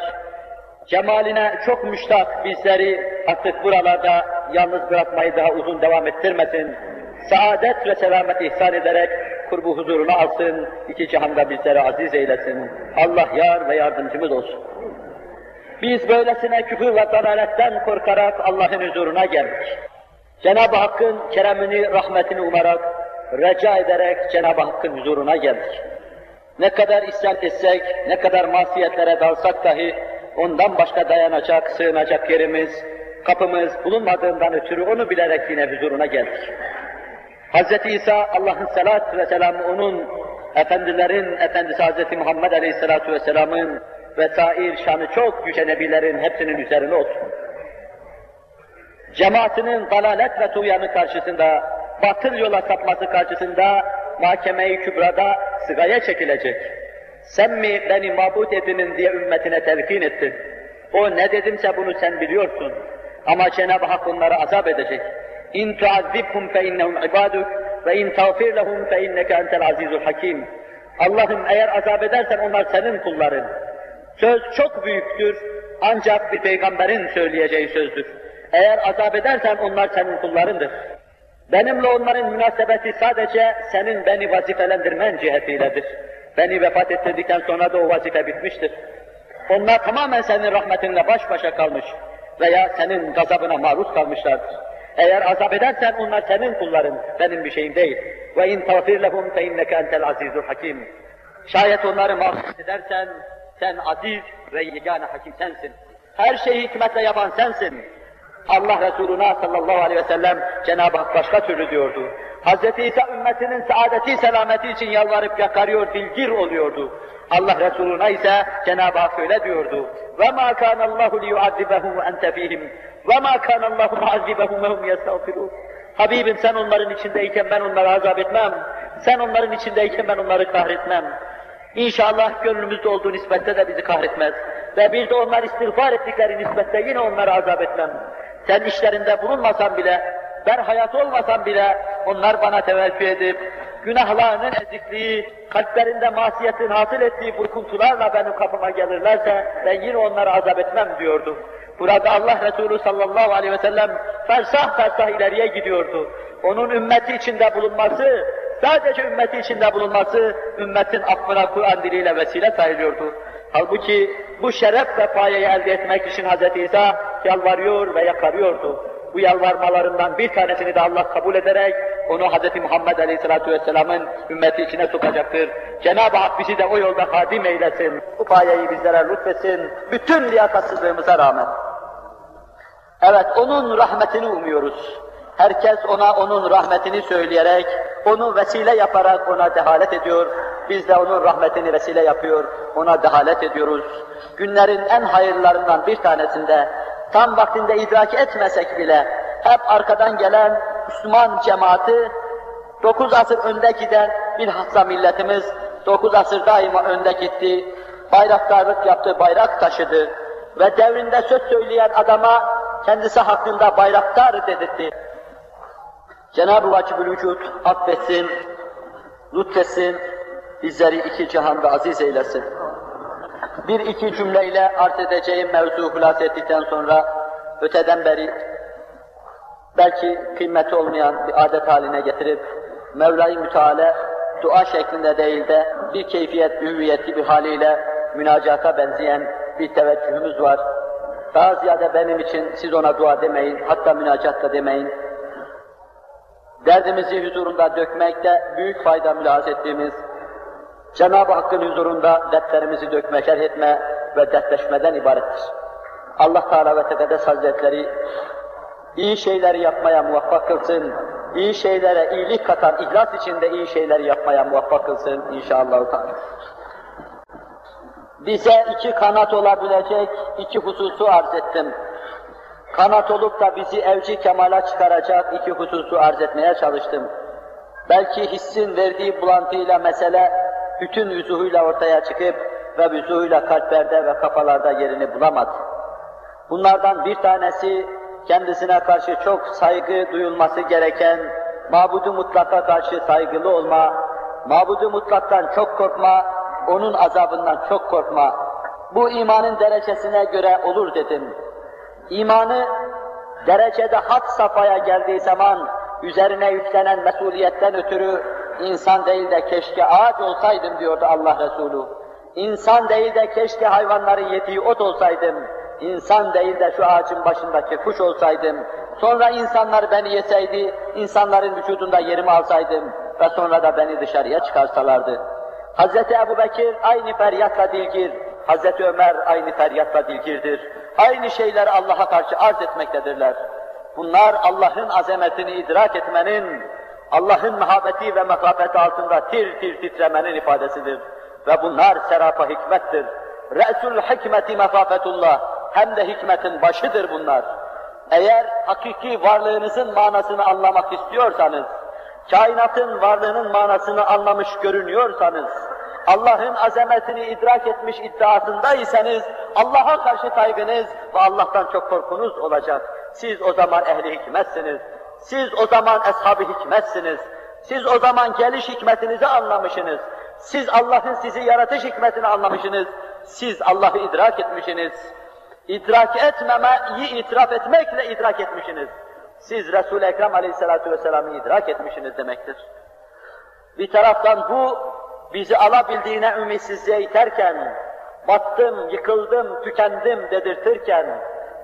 cemaline çok müştak bizleri artık buralarda yalnız bırakmayı daha uzun devam ettirmesin. Saadet ve selamet ihsan ederek kurbu huzuruna alsın, iki cihanda bizleri aziz eylesin. Allah yar ve yardımcımız olsun. Biz böylesine küfür ve dalaletten korkarak Allah'ın huzuruna geldik. Cenab-ı Hakk'ın keremini, rahmetini umarak, reca ederek Cenab-ı Hakk'ın huzuruna geldik. Ne kadar isyan etsek, ne kadar masiyetlere dalsak dahi ondan başka dayanacak, sığınacak yerimiz, kapımız bulunmadığından ötürü onu bilerek yine huzuruna geldik. Hz. İsa Allah'ın salat ve selamı onun efendilerin efendisi Hz. Muhammed Aleyhisselatü Vesselam'ın ve sair şanı çok yüce nebilerin hepsinin üzerine olsun. Cemaatinin dalalet ve tuğyanı karşısında, batıl yola sapması karşısında mahkeme-i kübrada sigaya çekilecek. Sen mi beni mabut edinin diye ümmetine telkin ettin. O ne dedimse bunu sen biliyorsun. Ama Cenab-ı Hak onları azap edecek. İn tuazzibhum fe innehum ibaduk ve in tağfir lehum fe inneke entel azizul hakim. Allah'ım eğer azap edersen onlar senin kulların. Söz çok büyüktür ancak bir peygamberin söyleyeceği sözdür. Eğer azap edersen onlar senin kullarındır. Benimle onların münasebeti sadece senin beni vazifelendirmen cihetiyledir. Beni vefat ettirdikten sonra da o vazife bitmiştir. Onlar tamamen senin rahmetinle baş başa kalmış veya senin gazabına maruz kalmışlardır. Eğer azap edersen onlar senin kulların, benim bir şeyim değil. Ve in tağfir lehum fe inneke entel azizul hakim. Şayet onları mağfiret edersen, sen aziz ve yegane hakim sensin. Her şeyi hikmetle yapan sensin. Allah Resuluna sallallahu aleyhi ve sellem Cenab-ı Hak başka türlü diyordu. Hz. İsa ümmetinin saadeti, selameti için yalvarıp yakarıyor, dilgir oluyordu. Allah Resuluna ise Cenab-ı Hak öyle diyordu. وَمَا كَانَ اللّٰهُ لِيُعَذِّبَهُمْ وَاَنْتَ ف۪يهِمْ وَمَا كَانَ اللّٰهُ مُعَذِّبَهُمْ وَهُمْ يَسْتَغْفِرُونَ Habibim sen onların içindeyken ben onları azap etmem. Sen onların içindeyken ben onları kahretmem. İnşallah gönlümüzde olduğu nispette de bizi kahretmez. Ve bir de onlar istiğfar ettikleri nispette yine onları azap etmem. Sen işlerinde bulunmasan bile, ben hayat olmasam bile onlar bana teveccüh edip günahlarının ezikliği, kalplerinde masiyetin hasıl ettiği burkuntularla benim kapıma gelirlerse ben yine onları azap etmem diyordu. Burada Allah Resulü sallallahu aleyhi ve sellem fersah fersah ileriye gidiyordu. Onun ümmeti içinde bulunması, sadece ümmeti içinde bulunması, ümmetin affına Kur'an diliyle vesile sayılıyordu. Halbuki bu şeref ve payeyi elde etmek için Hz. İsa yalvarıyor ve yakarıyordu. Bu yalvarmalarından bir tanesini de Allah kabul ederek onu Hz. Muhammed Aleyhisselatü Vesselam'ın ümmeti içine sokacaktır. Cenab-ı Hak bizi de o yolda hadim eylesin. Bu payeyi bizlere lütfetsin. Bütün liyakatsızlığımıza rağmen. Evet, onun rahmetini umuyoruz. Herkes ona onun rahmetini söyleyerek, onu vesile yaparak ona dehalet ediyor. Biz de onun rahmetini vesile yapıyor, ona dehalet ediyoruz. Günlerin en hayırlarından bir tanesinde, tam vaktinde idrak etmesek bile, hep arkadan gelen Müslüman cemaati, dokuz asır önde giden bilhassa milletimiz, dokuz asır daima önde gitti, bayraktarlık yaptı, bayrak taşıdı ve devrinde söz söyleyen adama kendisi hakkında bayraktar dedirtti. Cenab-ı Vacibül Vücud affetsin, lütfetsin, bizleri iki cihanda aziz eylesin. Bir iki cümleyle arz edeceğim mevzu hülas ettikten sonra öteden beri belki kıymeti olmayan bir adet haline getirip Mevla-i Müteala dua şeklinde değil de bir keyfiyet, hüviyetli bir haliyle münacata benzeyen bir teveccühümüz var. Daha ziyade benim için siz ona dua demeyin, hatta münacat da demeyin. Derdimizi huzurunda dökmekte büyük fayda mülahaz ettiğimiz, Cenab-ı Hakk'ın huzurunda dertlerimizi dökme, şerh etme ve dertleşmeden ibarettir. Allah Teala ve Tekaddes Hazretleri iyi şeyleri yapmaya muvaffak kılsın, iyi şeylere iyilik katan, ihlas içinde iyi şeyleri yapmaya muvaffak kılsın inşallah. Bize iki kanat olabilecek iki hususu arz ettim. Kanat olup da bizi evci kemala çıkaracak iki hususu arz etmeye çalıştım. Belki hissin verdiği bulantıyla mesele bütün vüzuhuyla ortaya çıkıp ve vüzuhuyla kalplerde ve kafalarda yerini bulamadı. Bunlardan bir tanesi kendisine karşı çok saygı duyulması gereken, mabudu mutlaka karşı saygılı olma, mabudu mutlaktan çok korkma, onun azabından çok korkma. Bu imanın derecesine göre olur dedim. İmanı derecede hat safhaya geldiği zaman üzerine yüklenen mesuliyetten ötürü insan değil de keşke ağaç olsaydım diyordu Allah Resulü. İnsan değil de keşke hayvanların yediği ot olsaydım. İnsan değil de şu ağacın başındaki kuş olsaydım. Sonra insanlar beni yeseydi, insanların vücudunda yerimi alsaydım ve sonra da beni dışarıya çıkarsalardı. Hazreti Ebu Bekir aynı feryatla dilgir, Hazreti Ömer aynı feryatla dilgirdir. Aynı şeyler Allah'a karşı arz etmektedirler. Bunlar Allah'ın azametini idrak etmenin, Allah'ın muhabbeti ve mekafeti altında tir tir titremenin ifadesidir. Ve bunlar serapa hikmettir. Re'sul hikmeti mekafetullah, hem de hikmetin başıdır bunlar. Eğer hakiki varlığınızın manasını anlamak istiyorsanız, kainatın varlığının manasını anlamış görünüyorsanız, Allah'ın azametini idrak etmiş iddiasındaysanız, Allah'a karşı saygınız ve Allah'tan çok korkunuz olacak. Siz o zaman ehli hikmetsiniz. Siz o zaman eshab-ı hikmetsiniz. Siz o zaman geliş hikmetinizi anlamışsınız. Siz Allah'ın sizi yaratış hikmetini anlamışsınız. Siz Allah'ı idrak etmişsiniz. İdrak etmemeyi itiraf etmekle idrak etmişsiniz. Siz Resul-i Ekrem aleyhissalatu vesselam'ı idrak etmişsiniz demektir. Bir taraftan bu bizi alabildiğine ümitsizliğe iterken, battım, yıkıldım, tükendim dedirtirken,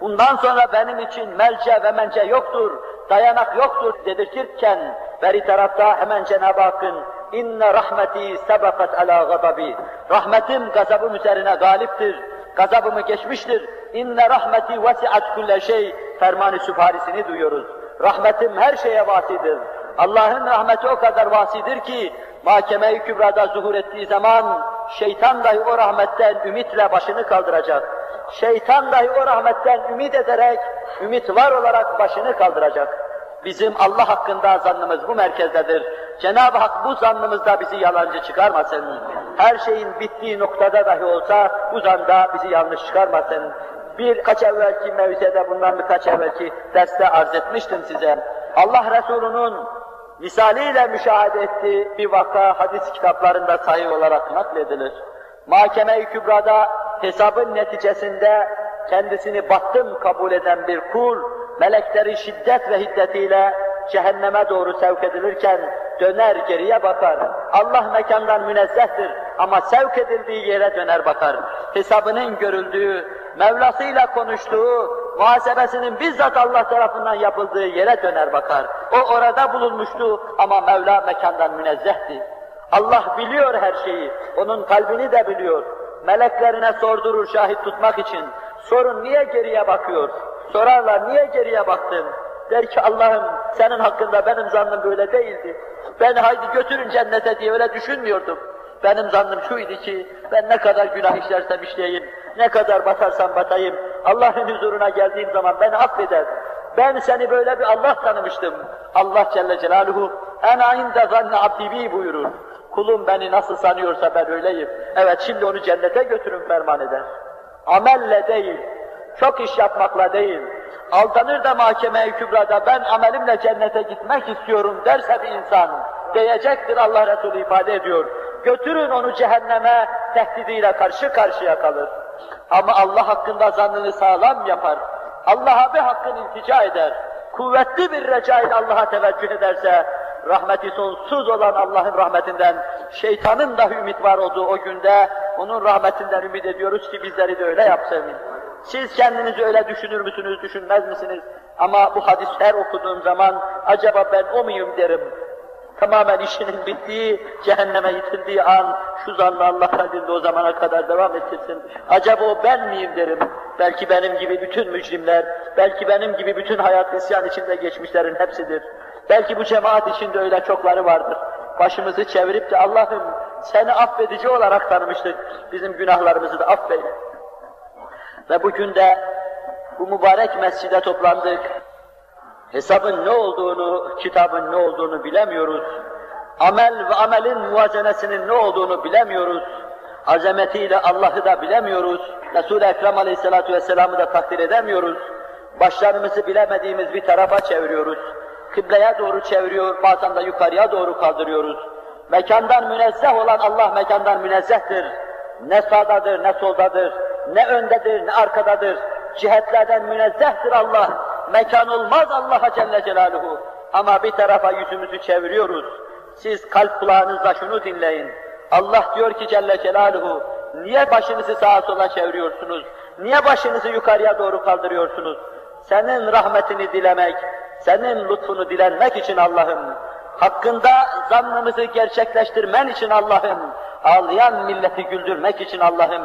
bundan sonra benim için melce ve mence yoktur, dayanak yoktur dedirtirken, beri tarafta hemen Cenab-ı Hakk'ın inne rahmeti sebekat ala gadabi. Rahmetim gazabım üzerine galiptir. Gazabımı geçmiştir. İnne rahmeti vesiat kulle şey. Fermanı süparisini duyuyoruz. Rahmetim her şeye vasidir. Allah'ın rahmeti o kadar vasidir ki mahkeme-i kübrada zuhur ettiği zaman şeytan dahi o rahmetten ümitle başını kaldıracak. Şeytan dahi o rahmetten ümit ederek, ümit var olarak başını kaldıracak. Bizim Allah hakkında zannımız bu merkezdedir. Cenab-ı Hak bu zannımızda bizi yalancı çıkarmasın. Her şeyin bittiği noktada dahi olsa bu zanda bizi yanlış çıkarmasın. Birkaç evvelki mevzede bundan birkaç evvelki derste arz etmiştim size. Allah Resulü'nün misaliyle müşahede ettiği bir vaka hadis kitaplarında sahih olarak nakledilir. Mahkeme-i Kübra'da hesabın neticesinde kendisini battım kabul eden bir kul, melekleri şiddet ve hiddetiyle cehenneme doğru sevk edilirken döner geriye bakar. Allah mekandan münezzehtir ama sevk edildiği yere döner bakar. Hesabının görüldüğü, Mevlasıyla konuştuğu, muhasebesinin bizzat Allah tarafından yapıldığı yere döner bakar. O orada bulunmuştu ama Mevla mekandan münezzehti. Allah biliyor her şeyi, onun kalbini de biliyor. Meleklerine sordurur şahit tutmak için. Sorun niye geriye bakıyor? Sorarlar niye geriye baktın? Der ki Allah'ım senin hakkında benim zannım böyle değildi. Ben haydi götürün cennete diye öyle düşünmüyordum. Benim zannım şuydu ki ben ne kadar günah işlersem işleyeyim, ne kadar batarsam batayım, Allah'ın huzuruna geldiğim zaman beni affeder. Ben seni böyle bir Allah tanımıştım. Allah Celle Celaluhu ena inde zanne abdi buyurur. Kulum beni nasıl sanıyorsa ben öyleyim. Evet şimdi onu cennete götürün ferman eder. Amelle değil, çok iş yapmakla değil, aldanır da mahkeme-i kübrada ben amelimle cennete gitmek istiyorum derse bir insan, diyecektir Allah Resulü ifade ediyor. Götürün onu cehenneme tehdidiyle karşı karşıya kalır. Ama Allah hakkında zannını sağlam yapar. Allah'a bir hakkın iltica eder. kuvvetli bir reca ile Allah'a teveccüh ederse, rahmeti sonsuz olan Allah'ın rahmetinden, şeytanın da ümit var olduğu o günde, onun rahmetinden ümit ediyoruz ki bizleri de öyle yapsın. Siz kendinizi öyle düşünür müsünüz, düşünmez misiniz? Ama bu hadis her okuduğum zaman, acaba ben o muyum derim. Tamamen işinin bittiği, cehenneme itildiği an, şu zanla Allah kalbinde o zamana kadar devam ettirsin. Acaba o ben miyim derim. Belki benim gibi bütün mücrimler, belki benim gibi bütün hayat isyan içinde geçmişlerin hepsidir. Belki bu cemaat içinde öyle çokları vardır. Başımızı çevirip de Allah'ım seni affedici olarak tanımıştık. Bizim günahlarımızı da affeyle. Ve bugün de bu mübarek mescide toplandık. Hesabın ne olduğunu, kitabın ne olduğunu bilemiyoruz. Amel ve amelin muvazenesinin ne olduğunu bilemiyoruz. Azametiyle Allah'ı da bilemiyoruz. Resul-i Ekrem Aleyhisselatü Vesselam'ı da takdir edemiyoruz. Başlarımızı bilemediğimiz bir tarafa çeviriyoruz. Kıbleye doğru çeviriyor, bazen de yukarıya doğru kaldırıyoruz. Mekandan münezzeh olan Allah mekandan münezzehtir. Ne sağdadır, ne soldadır, ne öndedir, ne arkadadır. Cihetlerden münezzehtir Allah. Mekan olmaz Allah'a Celle Celaluhu. Ama bir tarafa yüzümüzü çeviriyoruz. Siz kalp kulağınızla şunu dinleyin. Allah diyor ki Celle Celaluhu, niye başınızı sağa sola çeviriyorsunuz? Niye başınızı yukarıya doğru kaldırıyorsunuz? Senin rahmetini dilemek, senin lütfunu dilenmek için Allah'ım, hakkında zannımızı gerçekleştirmen için Allah'ım, ağlayan milleti güldürmek için Allah'ım,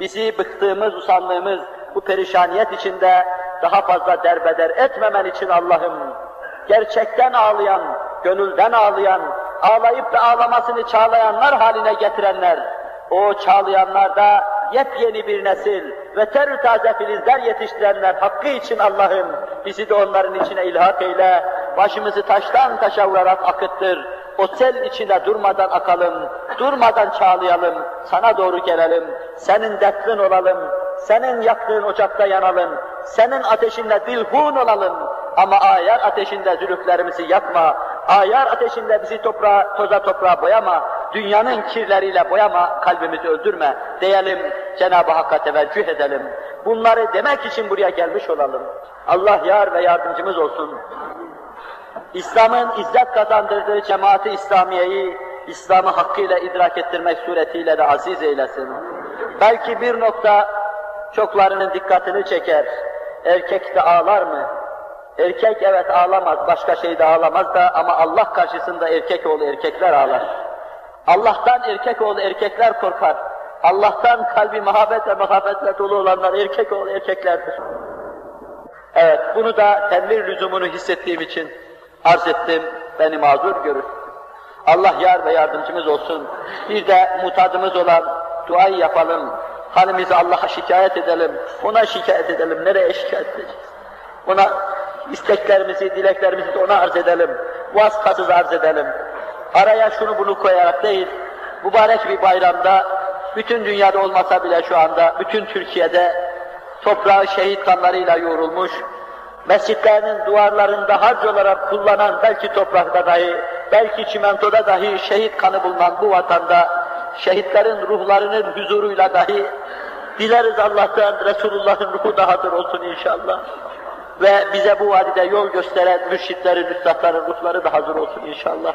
bizi bıktığımız, usandığımız bu perişaniyet içinde daha fazla derbeder etmemen için Allah'ım, gerçekten ağlayan, gönülden ağlayan, ağlayıp da ağlamasını çağlayanlar haline getirenler, o çağlayanlarda yepyeni bir nesil ve terü taze filizler yetiştirenler hakkı için Allah'ım bizi de onların içine ilhak eyle, başımızı taştan taşa vurarak akıttır, o sel içinde durmadan akalım, durmadan çağlayalım, sana doğru gelelim, senin dertlin olalım, senin yaktığın ocakta yanalım, senin ateşinde dilhun olalım ama ayar ateşinde zülüflerimizi yakma, ayar ateşinde bizi toprağa, toza toprağa boyama, dünyanın kirleriyle boyama, kalbimizi öldürme diyelim, Cenab-ı Hakk'a teveccüh edelim. Bunları demek için buraya gelmiş olalım. Allah yar ve yardımcımız olsun. İslam'ın izzet kazandırdığı cemaati İslamiye'yi, İslam'ı hakkıyla idrak ettirmek suretiyle de aziz eylesin. Belki bir nokta çoklarının dikkatini çeker. Erkek de ağlar mı? Erkek evet ağlamaz, başka şey de ağlamaz da ama Allah karşısında erkek oğlu erkekler ağlar. Allah'tan erkek oğlu erkekler korkar. Allah'tan kalbi muhabbet ve muhabbetle dolu olanlar erkek oğlu erkeklerdir. Evet, bunu da tenvir lüzumunu hissettiğim için arz ettim, beni mazur görür. Allah yar ve yardımcımız olsun. Bir de mutadımız olan duayı yapalım. Halimizi Allah'a şikayet edelim. Ona şikayet edelim. Nereye şikayet edeceğiz? Ona isteklerimizi, dileklerimizi de ona arz edelim. Vasıtasız arz edelim. Araya şunu bunu koyarak değil, mübarek bir bayramda, bütün dünyada olmasa bile şu anda, bütün Türkiye'de toprağı şehit kanlarıyla yoğrulmuş, mescitlerinin duvarlarında harc olarak kullanan belki toprakta dahi, belki çimentoda dahi şehit kanı bulunan bu vatanda, şehitlerin ruhlarının huzuruyla dahi dileriz Allah'tan Resulullah'ın ruhu da hazır olsun inşallah. Ve bize bu vadide yol gösteren mürşitlerin, üstadların ruhları da hazır olsun inşallah.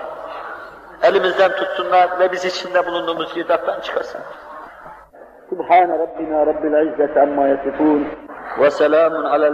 Elimizden tutsunlar ve biz içinde bulunduğumuz girdaptan çıkarsın. Subhane Rabbina Rabbil İzzet amma yasifun ve selamun alel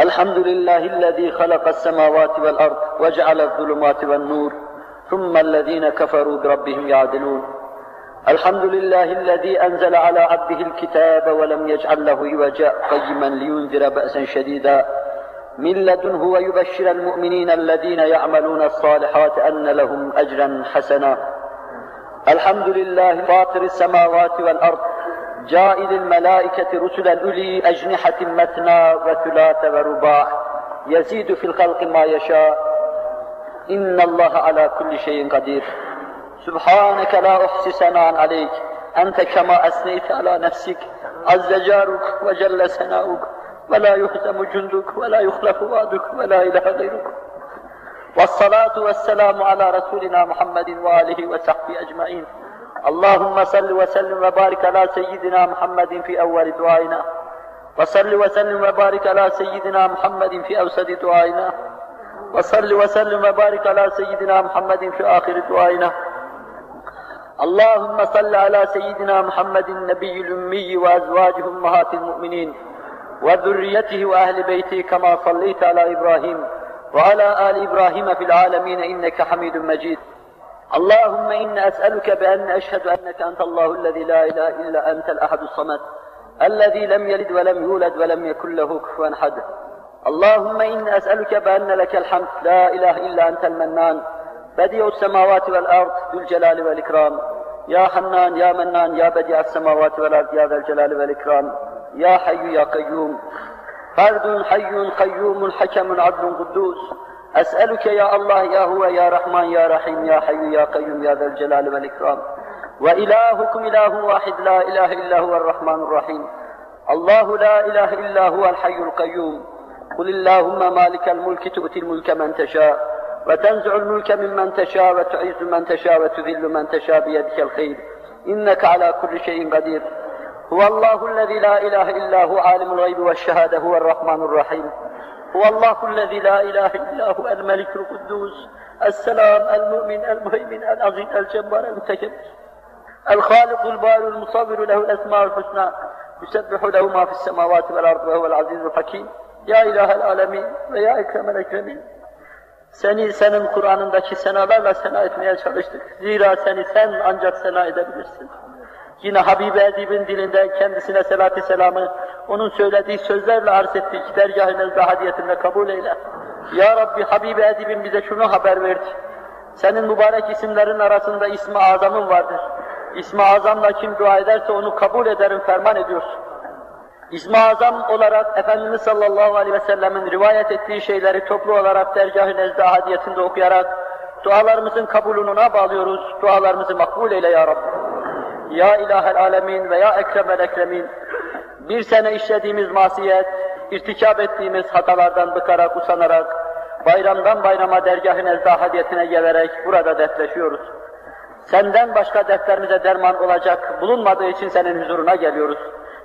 الحمد لله الذي خلق السماوات والأرض وجعل الظلمات والنور ثم الذين كفروا بربهم يعدلون. الحمد لله الذي أنزل على عبده الكتاب ولم يجعل له عوجا قيما لينذر بأسا شديدا. من لدنه ويبشر المؤمنين الذين يعملون الصالحات أن لهم أجرا حسنا. الحمد لله فاطر السماوات والأرض جائل الملائكة رسلا أولي أجنحة مثنى وثلاث ورباع. يزيد في الخلق ما يشاء. إن الله على كل شيء قدير. سبحانك لا أحصي ثناء عليك. أنت كما أثنيت على نفسك. عز جارك وجل ثناؤك. ولا يهزم جندك ولا يخلف وعدك ولا إله غيرك. والصلاة والسلام على رسولنا محمد وآله وصحبه أجمعين. اللهم صل وسلم وبارك على سيدنا محمد في أول دعائنا. وصل وسلم وبارك على سيدنا محمد في أوسط دعائنا. وصل وسلم وبارك على سيدنا محمد في آخر دعائنا. اللهم صل على سيدنا محمد النبي الأمي وأزواجه أمهات المؤمنين وذريته وأهل بيته كما صليت على إبراهيم وعلى آل إبراهيم في العالمين إنك حميد مجيد. اللهم إنا أسألك بأن أشهد أنك أنت الله الذي لا إله إلا أنت الأحد الصمد الذي لم يلد ولم يولد ولم يكن له كفوا أحد. اللهم إنا أسألك بأن لك الحمد لا إله إلا أنت المنان بديع السماوات والأرض ذو الجلال والإكرام. يا حنان يا منان يا بديع السماوات والأرض يا ذا الجلال والإكرام. يا حي يا قيوم. فرد حي قيوم حكم عدل قدوس. أسألك يا الله يا هو يا رحمن يا رحيم يا حي يا قيوم يا ذا الجلال والإكرام. وإلهكم إله واحد لا إله إلا هو الرحمن الرحيم. الله لا إله إلا هو الحي القيوم. قل اللهم مالك الملك تؤتي الملك من تشاء وتنزع الملك ممن تشاء وتعز من تشاء وتذل من تشاء بيدك الخير. إنك على كل شيء قدير. هو الله الذي لا إله إلا هو عالم الغيب والشهادة هو الرحمن الرحيم. هو الله الذي لا إله إلا هو الملك القدوس السلام المؤمن المهيمن العزيز الجبار المتكبر الخالق البار المصور له الأسماء الحسنى يسبح له ما في السماوات والأرض وهو العزيز الحكيم يا إله العالمين ويا أكرم الأكرمين Seni senin Kur'an'ındaki senalarla sena etmeye çalıştık. Zira seni sen ancak sena edebilirsin. Yine Habibi Edib'in dilinde kendisine selatü selamı, onun söylediği sözlerle arz ettik. Dergâh-ı nezda hadiyetinde kabul eyle. Ya Rabbi Habibi Edib'in bize şunu haber verdi. Senin mübarek isimlerin arasında ismi azamın vardır. İsmi azamla kim dua ederse onu kabul ederim ferman ediyorsun. İsmi azam olarak Efendimiz sallallahu aleyhi ve sellemin rivayet ettiği şeyleri toplu olarak dergâh-ı nezda hadiyetinde okuyarak dualarımızın kabulünü ona bağlıyoruz. Dualarımızı makbul eyle ya Rabbi. Ya ilahel alemin ve ya ekremel ekremin. Bir sene işlediğimiz masiyet, irtikab ettiğimiz hatalardan bıkarak, usanarak, bayramdan bayrama dergâh-ı nezda hadiyetine gelerek burada dertleşiyoruz. Senden başka dertlerimize derman olacak bulunmadığı için senin huzuruna geliyoruz.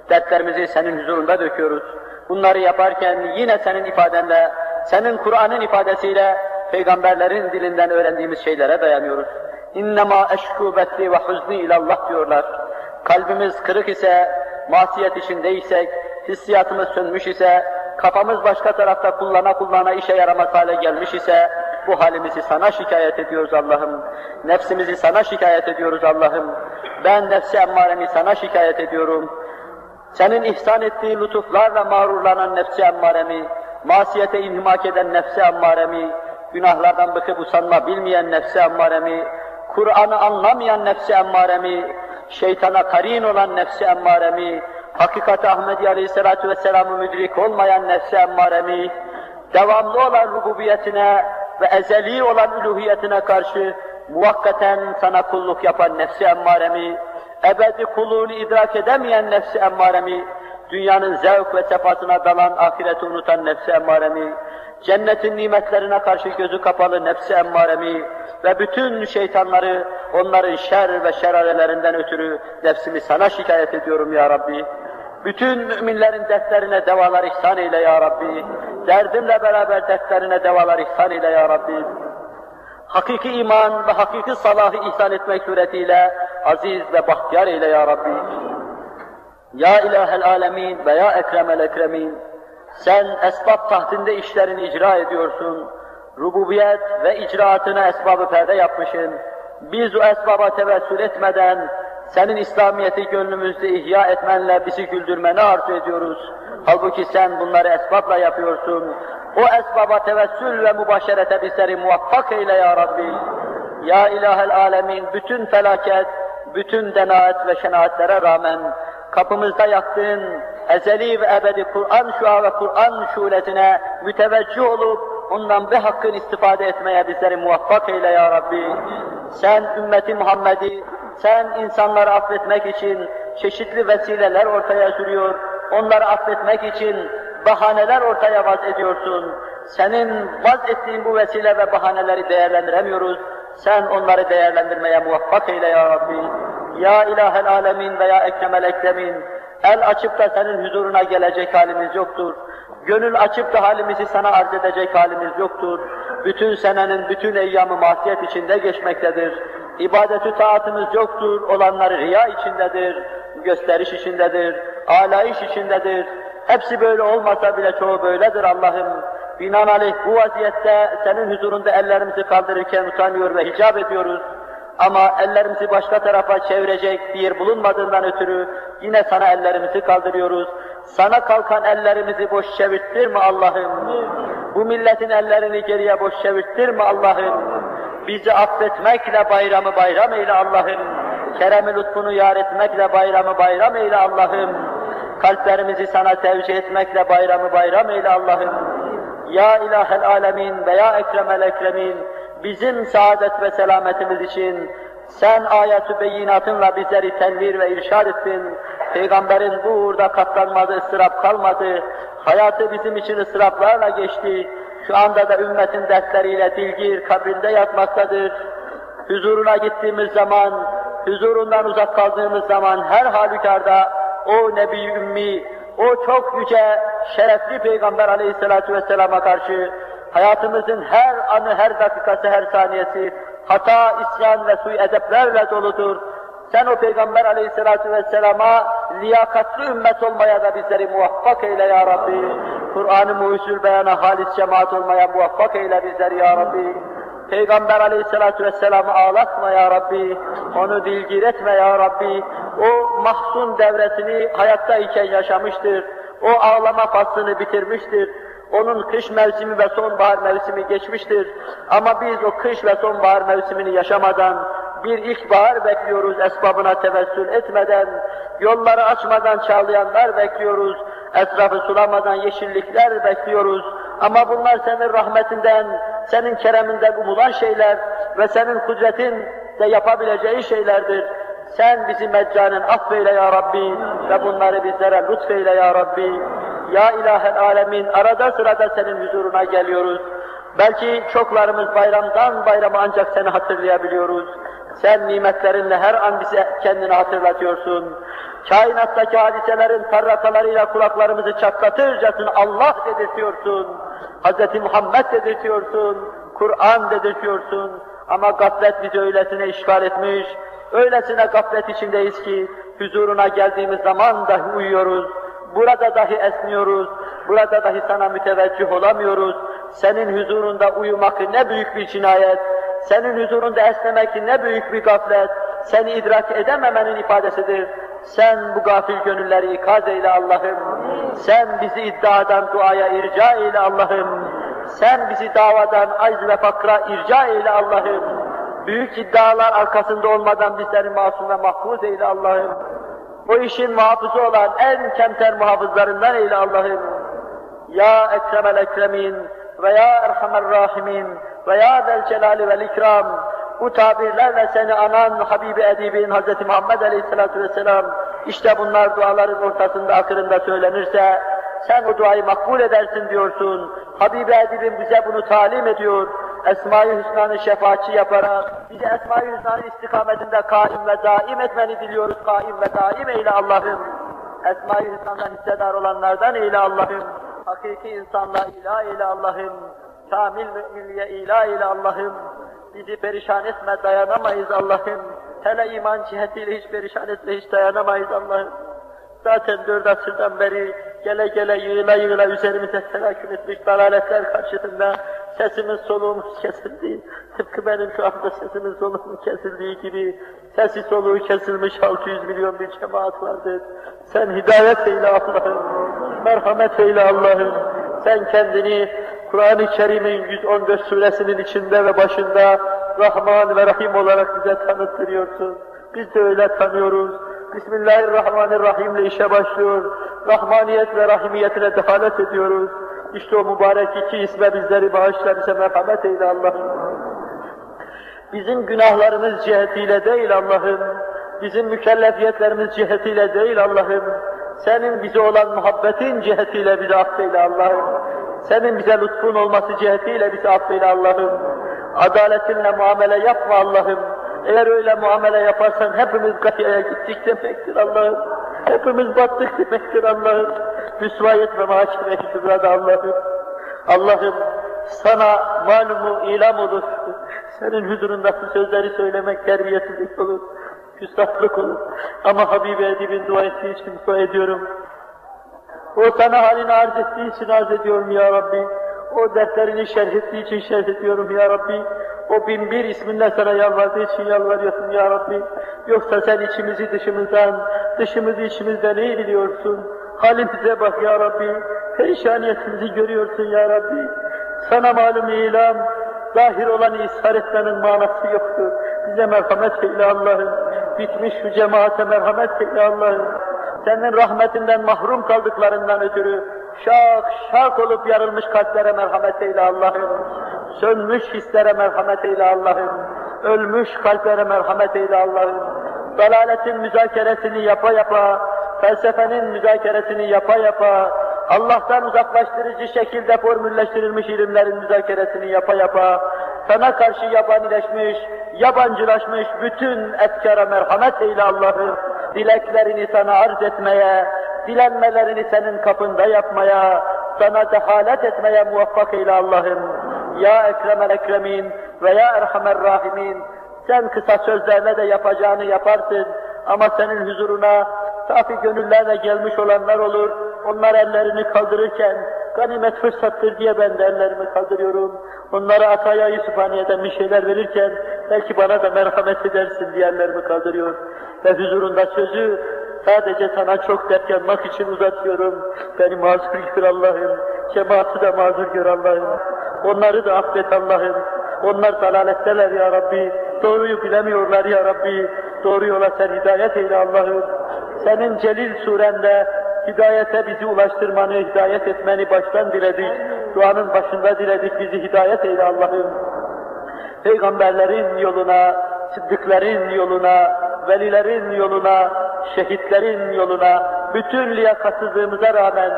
Dertlerimizi senin huzurunda döküyoruz. Bunları yaparken yine senin ifadenle, senin Kur'an'ın ifadesiyle, peygamberlerin dilinden öğrendiğimiz şeylere dayanıyoruz. İnnemâ eşkû betli ve huzni diyorlar. Kalbimiz kırık ise, masiyet içindeysek, hissiyatımız sönmüş ise, kafamız başka tarafta kullana kullana işe yaramaz hale gelmiş ise, bu halimizi sana şikayet ediyoruz Allah'ım. Nefsimizi sana şikayet ediyoruz Allah'ım. Ben nefsi emmaremi sana şikayet ediyorum. Senin ihsan ettiği lütuflarla mağrurlanan nefsi emmaremi, masiyete inhimak eden nefsi emmaremi, günahlardan bıkıp usanma bilmeyen nefsi emmaremi, Kur'an'ı anlamayan nefsi emmaremi, şeytana karin olan nefsi emmaremi, hakikat Ahmedi Aleyhisselatü Vesselam'ı müdrik olmayan nefsi emmaremi, devamlı olan rububiyetine ve ezeli olan üluhiyetine karşı muvakkaten sana kulluk yapan nefsi emmaremi, ebedi kulluğunu idrak edemeyen nefsi emmaremi, dünyanın zevk ve sefasına dalan ahireti unutan nefsi emmaremi, cennetin nimetlerine karşı gözü kapalı nefsi emmaremi ve bütün şeytanları onların şer ve şerarelerinden ötürü nefsimi sana şikayet ediyorum ya Rabbi. Bütün müminlerin dertlerine devalar ihsan eyle ya Rabbi. Derdimle beraber dertlerine devalar ihsan eyle ya Rabbi. Hakiki iman ve hakiki salahı ihsan etmek suretiyle aziz ve bahtiyar eyle ya Rabbi. Ya ilahel alemin ve ya ekremel ekremin. Sen esbab tahtinde işlerini icra ediyorsun. Rububiyet ve icraatına esbabı perde yapmışsın. Biz o esbaba tevessül etmeden senin İslamiyeti gönlümüzde ihya etmenle bizi güldürmeni arzu ediyoruz. Halbuki sen bunları esbabla yapıyorsun. O esbaba tevessül ve mübaşerete bizleri muvaffak eyle ya Rabbi. Ya ilahel alemin bütün felaket, bütün denaet ve şenaatlere rağmen kapımızda yaktığın ezeli ve ebedi Kur'an şua ve Kur'an şuletine müteveccih olup ondan bir hakkın istifade etmeye bizleri muvaffak eyle ya Rabbi. Sen ümmeti Muhammed'i, sen insanları affetmek için çeşitli vesileler ortaya sürüyor, onları affetmek için bahaneler ortaya vaz ediyorsun. Senin vaz ettiğin bu vesile ve bahaneleri değerlendiremiyoruz. Sen onları değerlendirmeye muvaffak eyle ya Rabbi. Ya ilahel alemin veya ekremel ekremin, el açıp da senin huzuruna gelecek halimiz yoktur. Gönül açıp da halimizi sana arz edecek halimiz yoktur. Bütün senenin bütün eyyamı masiyet içinde geçmektedir. İbadetü taatımız yoktur, olanları riya içindedir, gösteriş içindedir, alayış içindedir. Hepsi böyle olmasa bile çoğu böyledir Allah'ım. Binaenaleyh bu vaziyette senin huzurunda ellerimizi kaldırırken utanıyor ve hicap ediyoruz. Ama ellerimizi başka tarafa çevirecek bir yer bulunmadığından ötürü yine sana ellerimizi kaldırıyoruz. Sana kalkan ellerimizi boş çevirttirme Allah'ım. Bu milletin ellerini geriye boş çevirttirme Allah'ım. Bizi affetmekle bayramı bayram eyle Allah'ım. Kerem-i lütfunu yar etmekle bayramı bayram eyle Allah'ım. Kalplerimizi sana tevcih etmekle bayramı bayram eyle Allah'ım. Ya ilahel alemin ve ya ekremel ekremin bizim saadet ve selametimiz için sen ayet-ü beyinatınla bizleri tenvir ve irşad ettin. Peygamberin bu uğurda katlanmadı, ıstırap kalmadı. Hayatı bizim için ıstıraplarla geçti. Şu anda da ümmetin dertleriyle dilgir kabrinde yatmaktadır. Huzuruna gittiğimiz zaman, huzurundan uzak kaldığımız zaman her halükarda o Nebi Ümmi, o çok yüce, şerefli Peygamber aleyhissalatu vesselama karşı hayatımızın her anı, her dakikası, her saniyesi hata, isyan ve suy edeplerle doludur. Sen o Peygamber aleyhissalatu vesselama liyakatli ümmet olmaya da bizleri muvaffak eyle ya Rabbi. Kur'an-ı muhüsül beyana halis cemaat olmaya muvaffak eyle bizleri ya Rabbi. Peygamber aleyhissalatu vesselam'ı ağlatma ya Rabbi, onu dilgir etme ya Rabbi. O mahzun devresini hayattayken yaşamıştır, o ağlama faslını bitirmiştir. Onun kış mevsimi ve sonbahar mevsimi geçmiştir. Ama biz o kış ve sonbahar mevsimini yaşamadan bir ilkbahar bekliyoruz esbabına tevessül etmeden, yolları açmadan çağlayanlar bekliyoruz, etrafı sulamadan yeşillikler bekliyoruz. Ama bunlar senin rahmetinden, senin kereminden umulan şeyler ve senin kudretin de yapabileceği şeylerdir. Sen bizi meccanen affeyle ya Rabbi ve bunları bizlere lütfeyle ya Rabbi. Ya ilahel alemin arada sırada senin huzuruna geliyoruz. Belki çoklarımız bayramdan bayrama ancak seni hatırlayabiliyoruz. Sen nimetlerinle her an bize kendini hatırlatıyorsun. Kainattaki hadiselerin tarrakalarıyla kulaklarımızı çatlatırcasına Allah dedirtiyorsun. Hz. Muhammed dedirtiyorsun. Kur'an dedirtiyorsun. Ama gaflet bizi öylesine işgal etmiş, öylesine gaflet içindeyiz ki huzuruna geldiğimiz zaman dahi uyuyoruz. Burada dahi esniyoruz, burada dahi sana müteveccih olamıyoruz. Senin huzurunda uyumak ne büyük bir cinayet, senin huzurunda esnemek ne büyük bir gaflet, seni idrak edememenin ifadesidir. Sen bu gafil gönülleri ikaz eyle Allah'ım. Sen bizi iddiadan duaya irca eyle Allah'ım. Sen bizi davadan acz ve fakra irca eyle Allah'ım. Büyük iddialar arkasında olmadan bizleri masum ve mahfuz eyle Allah'ım. Bu işin muhafızı olan en kemter muhafızlarından eyle Allah'ım. Ya Ekremel Ekremin ve Ya Erhamer Rahimin ve Ya Zel Celali vel İkram bu tabirlerle seni anan Habibi Edibin Hz. Muhammed Aleyhisselatü Vesselam işte bunlar duaların ortasında akırında söylenirse sen o duayı makbul edersin diyorsun. Habibi Edibin bize bunu talim ediyor. Esma-i Hüsna'nın şefaatçi yaparak bizi Esma-i Hüsna'nın istikametinde kaim ve daim etmeni diliyoruz. Kaim ve daim eyle Allah'ım. Esma-i Hüsna'dan hissedar olanlardan eyle Allah'ım. Hakiki insanla ilah eyle Allah'ım. Kamil müminliğe ilah eyle Allah'ım. Bizi perişan etme, dayanamayız Allah'ım. Hele iman cihetiyle hiç perişan etme, hiç dayanamayız Allah'ım. Zaten dört asırdan beri gele gele yığıla yığıla üzerimize telaküm etmiş dalaletler karşısında sesimiz soluğumuz kesildi. Tıpkı benim şu anda sesimin soluğum kesildiği gibi sesi soluğu kesilmiş 600 milyon bir cemaat vardır. Sen hidayet eyle Allah'ım, merhamet eyle Allah'ım. Sen kendini Kur'an-ı Kerim'in 114 suresinin içinde ve başında Rahman ve Rahim olarak bize tanıttırıyorsun. Biz de öyle tanıyoruz. Bismillahirrahmanirrahim ile işe başlıyor. Rahmaniyet ve rahimiyetine dehalet ediyoruz. İşte o mübarek iki isme bizleri bağışla, bize merhamet eyle Allah'ım. Bizim günahlarımız cihetiyle değil Allah'ım, bizim mükellefiyetlerimiz cihetiyle değil Allah'ım, senin bize olan muhabbetin cihetiyle bizi affeyle Allah'ım. Senin bize lütfun olması cihetiyle bizi affeyle Allah'ım. Adaletinle muamele yapma Allah'ım. Eğer öyle muamele yaparsan hepimiz gayaya gittik demektir Allah'ım. Hepimiz battık demektir Allah'ım. Müsvayet ve mahşere kübrada Allah'ım. Allah'ım sana malumu ilam olur. Senin huzurundaki sözleri söylemek terbiyesizlik olur. Küstahlık olur. Ama Habibi Edib'in dua ettiği için dua ediyorum. O sana halini arz ettiği için arz ediyorum ya Rabbi. O dertlerini şerh ettiği için şerh ediyorum ya Rabbi. O bin bir isminle sana yalvardığı için yalvarıyorsun ya Rabbi. Yoksa sen içimizi dışımızdan, dışımızı içimizden iyi biliyorsun. Halimize bak ya Rabbi. Perişaniyetimizi görüyorsun ya Rabbi. Sana malum ilam, zahir olanı ishar etmenin manası yoktur. Bize merhamet eyle Allah'ım. Bitmiş şu cemaate merhamet eyle Allah'ım. Senin rahmetinden mahrum kaldıklarından ötürü şak şak olup yarılmış kalplere merhamet eyle Allah'ım. Sönmüş hislere merhamet eyle Allah'ım. Ölmüş kalplere merhamet eyle Allah'ım. Dalaletin müzakeresini yapa yapa, felsefenin müzakeresini yapa yapa, Allah'tan uzaklaştırıcı şekilde formülleştirilmiş ilimlerin müzakeresini yapa yapa, sana karşı yabanileşmiş, yabancılaşmış bütün etkara merhamet eyle Allah'ım. Dileklerini sana arz etmeye, dilenmelerini senin kapında yapmaya, sana dehalet etmeye muvaffak eyle Allah'ım. Ya Ekremel Ekremin ve Ya Erhamer Rahimin, sen kısa sözlerle de yapacağını yaparsın ama senin huzuruna safi gönüllerle gelmiş olanlar olur. Onlar ellerini kaldırırken ganimet fırsattır diye ben de ellerimi kaldırıyorum. Onlara Ataya Yusufaniye'den bir şeyler verirken belki bana da merhamet edersin diye ellerimi kaldırıyor. Ve huzurunda sözü sadece sana çok dert yanmak için uzatıyorum. Beni mazur gör Allah'ım. Cemaati de mazur gör Allah'ım. Onları da affet Allah'ım. Onlar dalaletteler ya Rabbi. Doğruyu bilemiyorlar ya Rabbi. Doğru yola sen hidayet eyle Allah'ım. Senin celil surende hidayete bizi ulaştırmanı, hidayet etmeni baştan diledik. Duanın başında diledik, bizi hidayet eyle Allah'ım. Peygamberlerin yoluna, sıddıkların yoluna, velilerin yoluna, şehitlerin yoluna, bütün liyakatsızlığımıza rağmen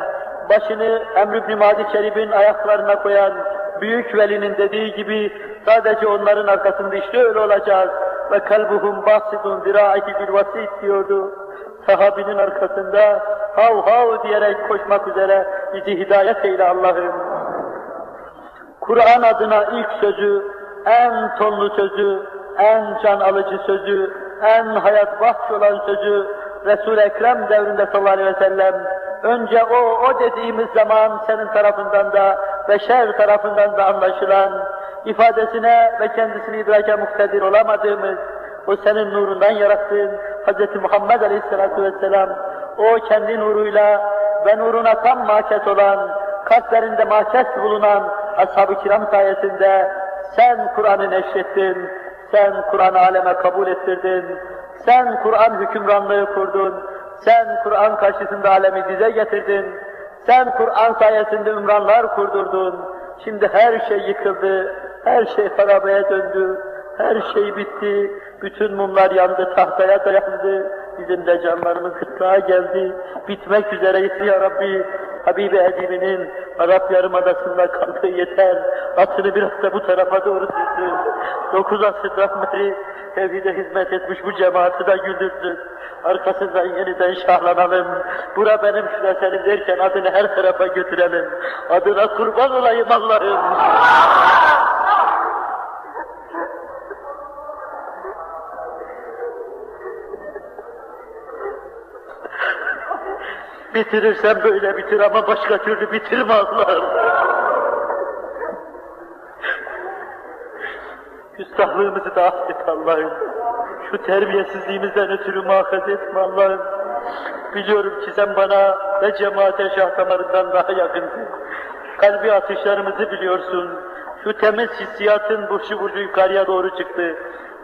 başını Emr ibn Madi Çerib'in ayaklarına koyan büyük velinin dediği gibi sadece onların arkasında işte öyle olacağız. Ve kalbuhum basidun ziraati bil vasit diyordu. Sahabinin arkasında hav hav diyerek koşmak üzere bizi hidayet eyle Allah'ım. Kur'an adına ilk sözü, en tonlu sözü, en can alıcı sözü, en hayat bahş olan sözü Resul-i Ekrem devrinde sallallahu aleyhi ve sellem önce o, o dediğimiz zaman senin tarafından da beşer tarafından da anlaşılan ifadesine ve kendisini idrake muktedir olamadığımız o senin nurundan yarattığın Hz. Muhammed Aleyhisselatü Vesselam o kendi nuruyla ve nuruna tam mahkes olan, kalplerinde mahkes bulunan ashab-ı kiram sayesinde sen Kur'an'ı neşrettin, sen Kur'an'ı aleme kabul ettirdin, sen Kur'an hükümranlığı kurdun, sen Kur'an karşısında alemi dize getirdin, sen Kur'an sayesinde ümranlar kurdurdun. Şimdi her şey yıkıldı, her şey harabeye döndü, her şey bitti, bütün mumlar yandı, tahtaya dayandı, bizim de canlarımız kıtlığa geldi, bitmek üzereyiz ya Rabbi. Habibi Edib'inin Arap Yarımadası'nda kaldığı yeter, atını biraz da bu tarafa doğru sürdü. Dokuz asırdan beri tevhide hizmet etmiş bu cemaati de güldürdü. Arkasından yeniden şahlanalım. Bura benim şuna senin derken adını her tarafa götürelim. Adına kurban olayım Allah'ım. Bitirirsen böyle bitir ama başka türlü bitirme Allah'ım. Küstahlığımızı da affet Allah'ım. Şu terbiyesizliğimizden ötürü muhafaz etme Allah'ım. Biliyorum ki sen bana ve cemaate şah damarından daha yakınsın. Kalbi atışlarımızı biliyorsun. Şu temiz hissiyatın burcu burcu yukarıya doğru çıktı.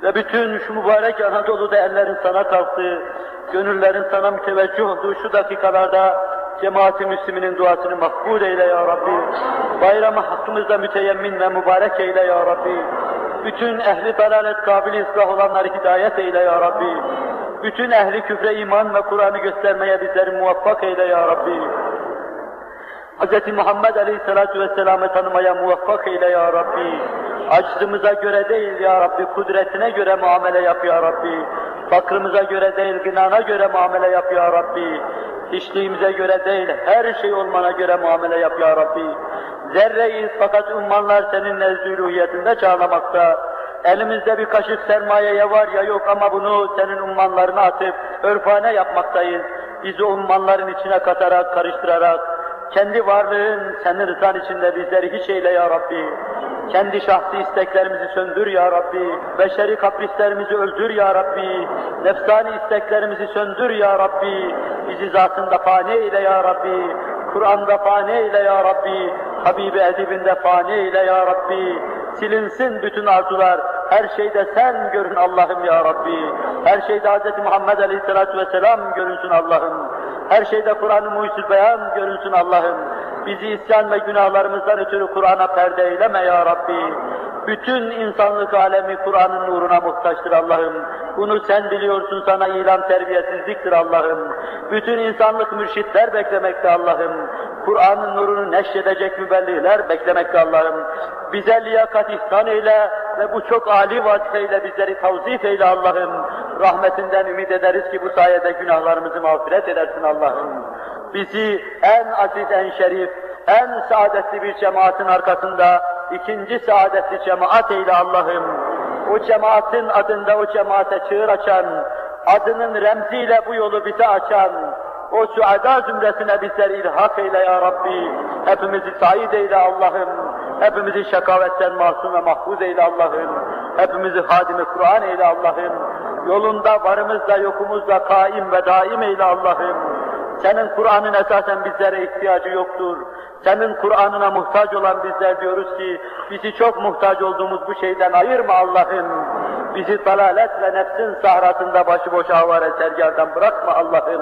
Ve bütün şu mübarek Anadolu'da ellerin sana kalktı. Gönüllerin sana müteveccih olduğu şu dakikalarda cemaat-i Müslüminin duasını makbul eyle ya Rabbi. Bayramı hakkımızda müteyemmin ve mübarek eyle ya Rabbi. Bütün ehli dalalet kabili ıslah olanları hidayet eyle ya Rabbi. Bütün ehli küfre iman ve Kur'an'ı göstermeye bizleri muvaffak eyle ya Rabbi. Hz. Muhammed Aleyhisselatü Vesselam'ı tanımaya muvaffak eyle ya Rabbi. Aczımıza göre değil ya Rabbi, kudretine göre muamele yap ya Rabbi. Fakrımıza göre değil, gınana göre muamele yap ya Rabbi. Hiçliğimize göre değil, her şey olmana göre muamele yap ya Rabbi. Zerreyiz fakat ummanlar senin nezdülühiyetinde çağlamakta. Elimizde bir kaşık sermayeye var ya yok ama bunu senin ummanlarına atıp örfane yapmaktayız. Bizi ummanların içine katarak, karıştırarak, kendi varlığın senin rızan içinde bizleri hiç eyle ya Rabbi. Kendi şahsi isteklerimizi söndür ya Rabbi. Beşeri kaprislerimizi öldür ya Rabbi. Nefsani isteklerimizi söndür ya Rabbi. Bizi zatında fani eyle ya Rabbi. Kur'an'da fani eyle ya Rabbi. Habibi edibinde fani eyle ya Rabbi. Silinsin bütün arzular. Her şeyde sen görün Allah'ım ya Rabbi. Her şeyde Hz. Muhammed Aleyhisselatü Vesselam görünsün Allah'ım. Her şeyde Kur'an-ı Muhyüzül Beyan görünsün Allah'ım. Bizi isyan ve günahlarımızdan ötürü Kur'an'a perde eyleme ya Rabbi. Bütün insanlık alemi Kur'an'ın nuruna muhtaçtır Allah'ım. Bunu sen biliyorsun sana ilan terbiyesizliktir Allah'ım. Bütün insanlık mürşitler beklemekte Allah'ım. Kur'an'ın nurunu neşredecek mübelliğler beklemekte Allah'ım. Bize liyakat ihsan eyle ve bu çok âli vazifeyle bizleri tavzif eyle Allah'ım. Rahmetinden ümit ederiz ki bu sayede günahlarımızı mağfiret edersin Allah'ım. Bizi en aziz, en şerif, en saadetli bir cemaatin arkasında ikinci saadetli cemaat eyle Allah'ım. O cemaatin adında o cemaate çığır açan, adının remziyle bu yolu bize açan, o suada zümresine bizleri ilhak eyle ya Rabbi. Hepimizi said eyle Allah'ım. Hepimizi şakavetten masum ve mahfuz eyle Allah'ım. Hepimizi hadimi Kur'an eyle Allah'ım. Yolunda varımızda yokumuzda kaim ve daim eyle Allah'ım. Senin Kur'an'ın esasen bizlere ihtiyacı yoktur. Senin Kur'an'ına muhtaç olan bizler diyoruz ki, bizi çok muhtaç olduğumuz bu şeyden ayırma Allah'ım. Bizi dalalet ve nefsin sahrasında başıboş avare sergardan bırakma Allah'ım.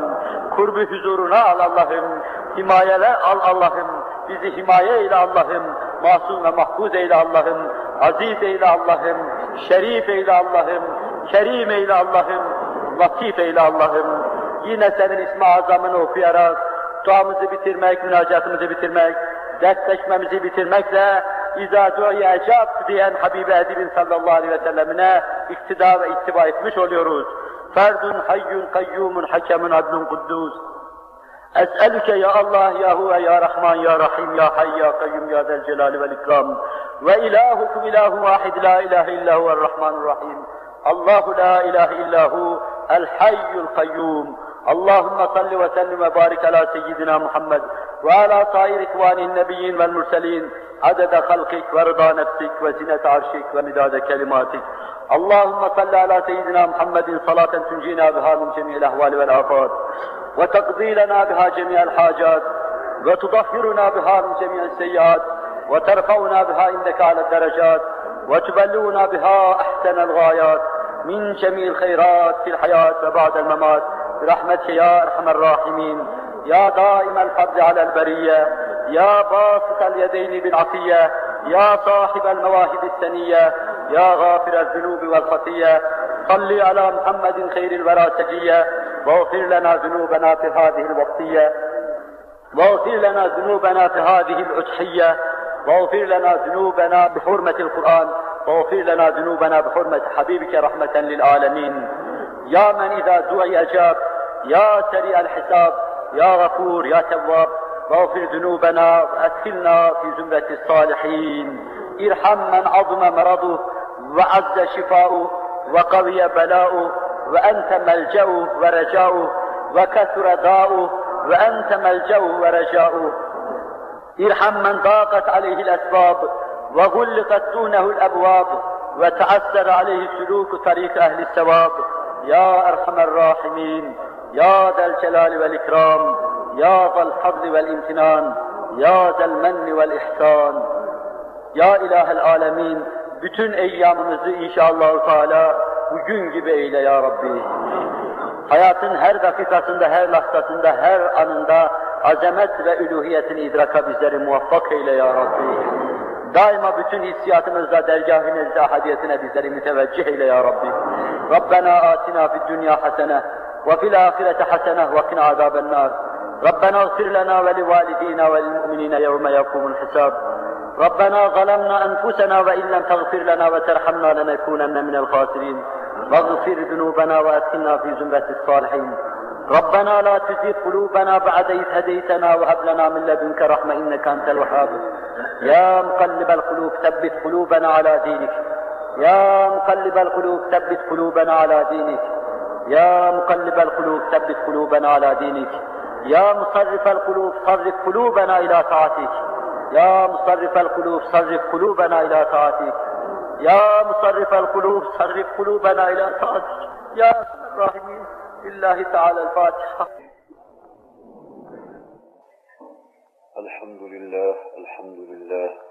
Kurbu huzuruna al Allah'ım. Himayele al Allah'ım. Bizi himaye eyle Allah'ım. Masum ve mahfuz eyle Allah'ım. Aziz eyle Allah'ım. Şerif eyle Allah'ım. Kerim eyle Allah'ım. Latif eyle Allah'ım. Yine senin ismi azamını okuyarak, duamızı bitirmek, münacatımızı bitirmek, dertleşmemizi bitirmekle İzâ du'ye ecab diyen Habibi Edib'in sallallahu aleyhi ve sellemine iktida ve ittiba etmiş oluyoruz. Ferdun hayyun kayyumun hakemun adlun kuddus. Es'elüke ya Allah ya huve ya Rahman ya Rahim ya Hayy ya Kayyum ya Zel Celali vel İkram. Ve ilahukum ilahu vahid la ilahe illa huvel Rahmanur Rahim. Allahu la ilahe illahu el hayyul kayyum. اللهم صل وسلم وبارك على سيدنا محمد وعلى سائر إخوانه النبيين والمرسلين عدد خلقك ورضا نفسك وزنة عرشك ومداد كلماتك. اللهم صل على سيدنا محمد صلاة تنجينا بها من جميع الأهوال والآفات وتقضي لنا بها جميع الحاجات وتطهرنا بها من جميع السيئات وترفعنا بها عندك على الدرجات وتبلغنا بها أحسن الغايات من جميع الخيرات في الحياة وبعد الممات. برحمتك يا أرحم الراحمين يا دائم الفضل على البرية يا باسط اليدين بالعطية يا صاحب المواهب السنية يا غافر الذنوب والخطية صل على محمد خير الورى سجية واغفر لنا ذنوبنا في هذه الوقتية. واغفر لنا ذنوبنا في هذه الأضحية. واغفر لنا ذنوبنا بحرمة القرآن. واغفر لنا ذنوبنا بحرمة حبيبك رحمة للعالمين. يا من إذا دعي أجاب يا سريع الحساب يا غفور يا تواب واغفر ذنوبنا وأدخلنا في زمرة الصالحين. ارحم من عظم مرضه وعز شفاؤه وقوي بلاؤه وأنت ملجأه ورجاؤه وكثر داؤه وأنت ملجأه ورجاؤه. ارحم من ضاقت عليه الأسباب وغلقت دونه الأبواب وتعسر عليه سلوك طريق أهل الثواب. Ya Erhamer Rahimin, Ya Del Celali vel İkram, Ya Zal Fadli vel İmtinan, Ya Del Menni vel İhsan, Ya İlahel Alemin, bütün eyyamımızı inşallah Teala bugün gibi eyle ya Rabbi. Hayatın her dakikasında, her lahzasında, her anında azamet ve üluhiyetini idraka bizleri muvaffak eyle ya Rabbi. Daima bütün hissiyatımızla dergah-ı hadiyetine bizleri müteveccih eyle ya Rabbi. Fid dünya hasene ve fil ahirete hasene ve qina azaben nar. ربنا اغفر لنا ولوالدينا وللمؤمنين يوم يقوم الحساب. ربنا ظلمنا أنفسنا وإن لم تغفر لنا وترحمنا لنكونن من الخاسرين. واغفر ذنوبنا وأدخلنا في زمرة الصالحين. ربنا لا تزغ قلوبنا بعد إذ هديتنا وهب لنا من لدنك رحمة إنك أنت الوهاب. يا مقلب القلوب ثبت قلوبنا على دينك. يا مقلب القلوب ثبت قلوبنا على دينك. يا مقلب القلوب ثبت قلوبنا على دينك. يا مصرف القلوب صرف قلوبنا إلى طاعتك. يا مصرف القلوب صرف قلوبنا إلى طاعتك. يا مصرف القلوب صرف قلوبنا إلى طاعتك. يا أرحم الراحمين. لله تعالى الفاتحة. الحمد لله الحمد لله.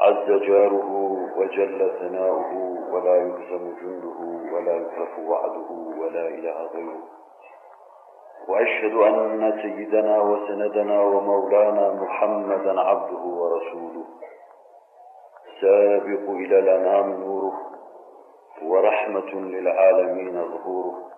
عز جاره وجل ثناؤه ولا يهزم جنده ولا يخلف وعده ولا إله غيره. وأشهد أن سيدنا وسندنا ومولانا محمدا عبده ورسوله. سابق إلى الأنام نوره ورحمة للعالمين ظهوره.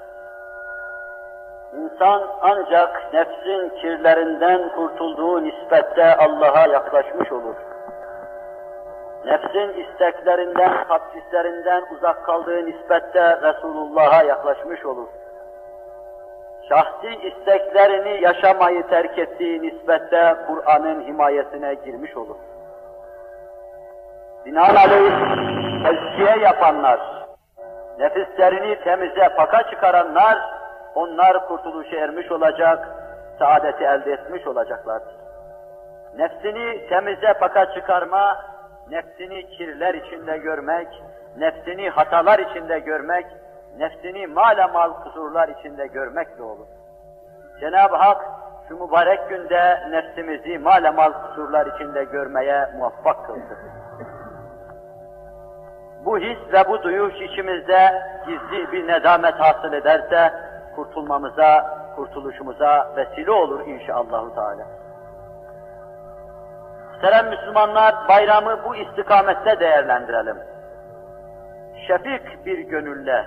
insan ancak nefsin kirlerinden kurtulduğu nispette Allah'a yaklaşmış olur. Nefsin isteklerinden, kapsislerinden uzak kaldığı nispette Resulullah'a yaklaşmış olur. Şahsi isteklerini yaşamayı terk ettiği nispette Kur'an'ın himayesine girmiş olur. Binaenaleyh tezkiye yapanlar, nefislerini temize paka çıkaranlar, onlar kurtuluşa ermiş olacak, saadeti elde etmiş olacaklardır. Nefsini temize paka çıkarma, nefsini kirler içinde görmek, nefsini hatalar içinde görmek, nefsini mal kusurlar içinde görmekle olur. Cenab-ı Hak şu mübarek günde nefsimizi mal kusurlar içinde görmeye muvaffak kıldı. Bu his ve bu duyuş içimizde gizli bir nedamet hasıl ederse kurtulmamıza, kurtuluşumuza vesile olur inşallah Teala. Muhterem Müslümanlar bayramı bu istikamette değerlendirelim. Şefik bir gönülle,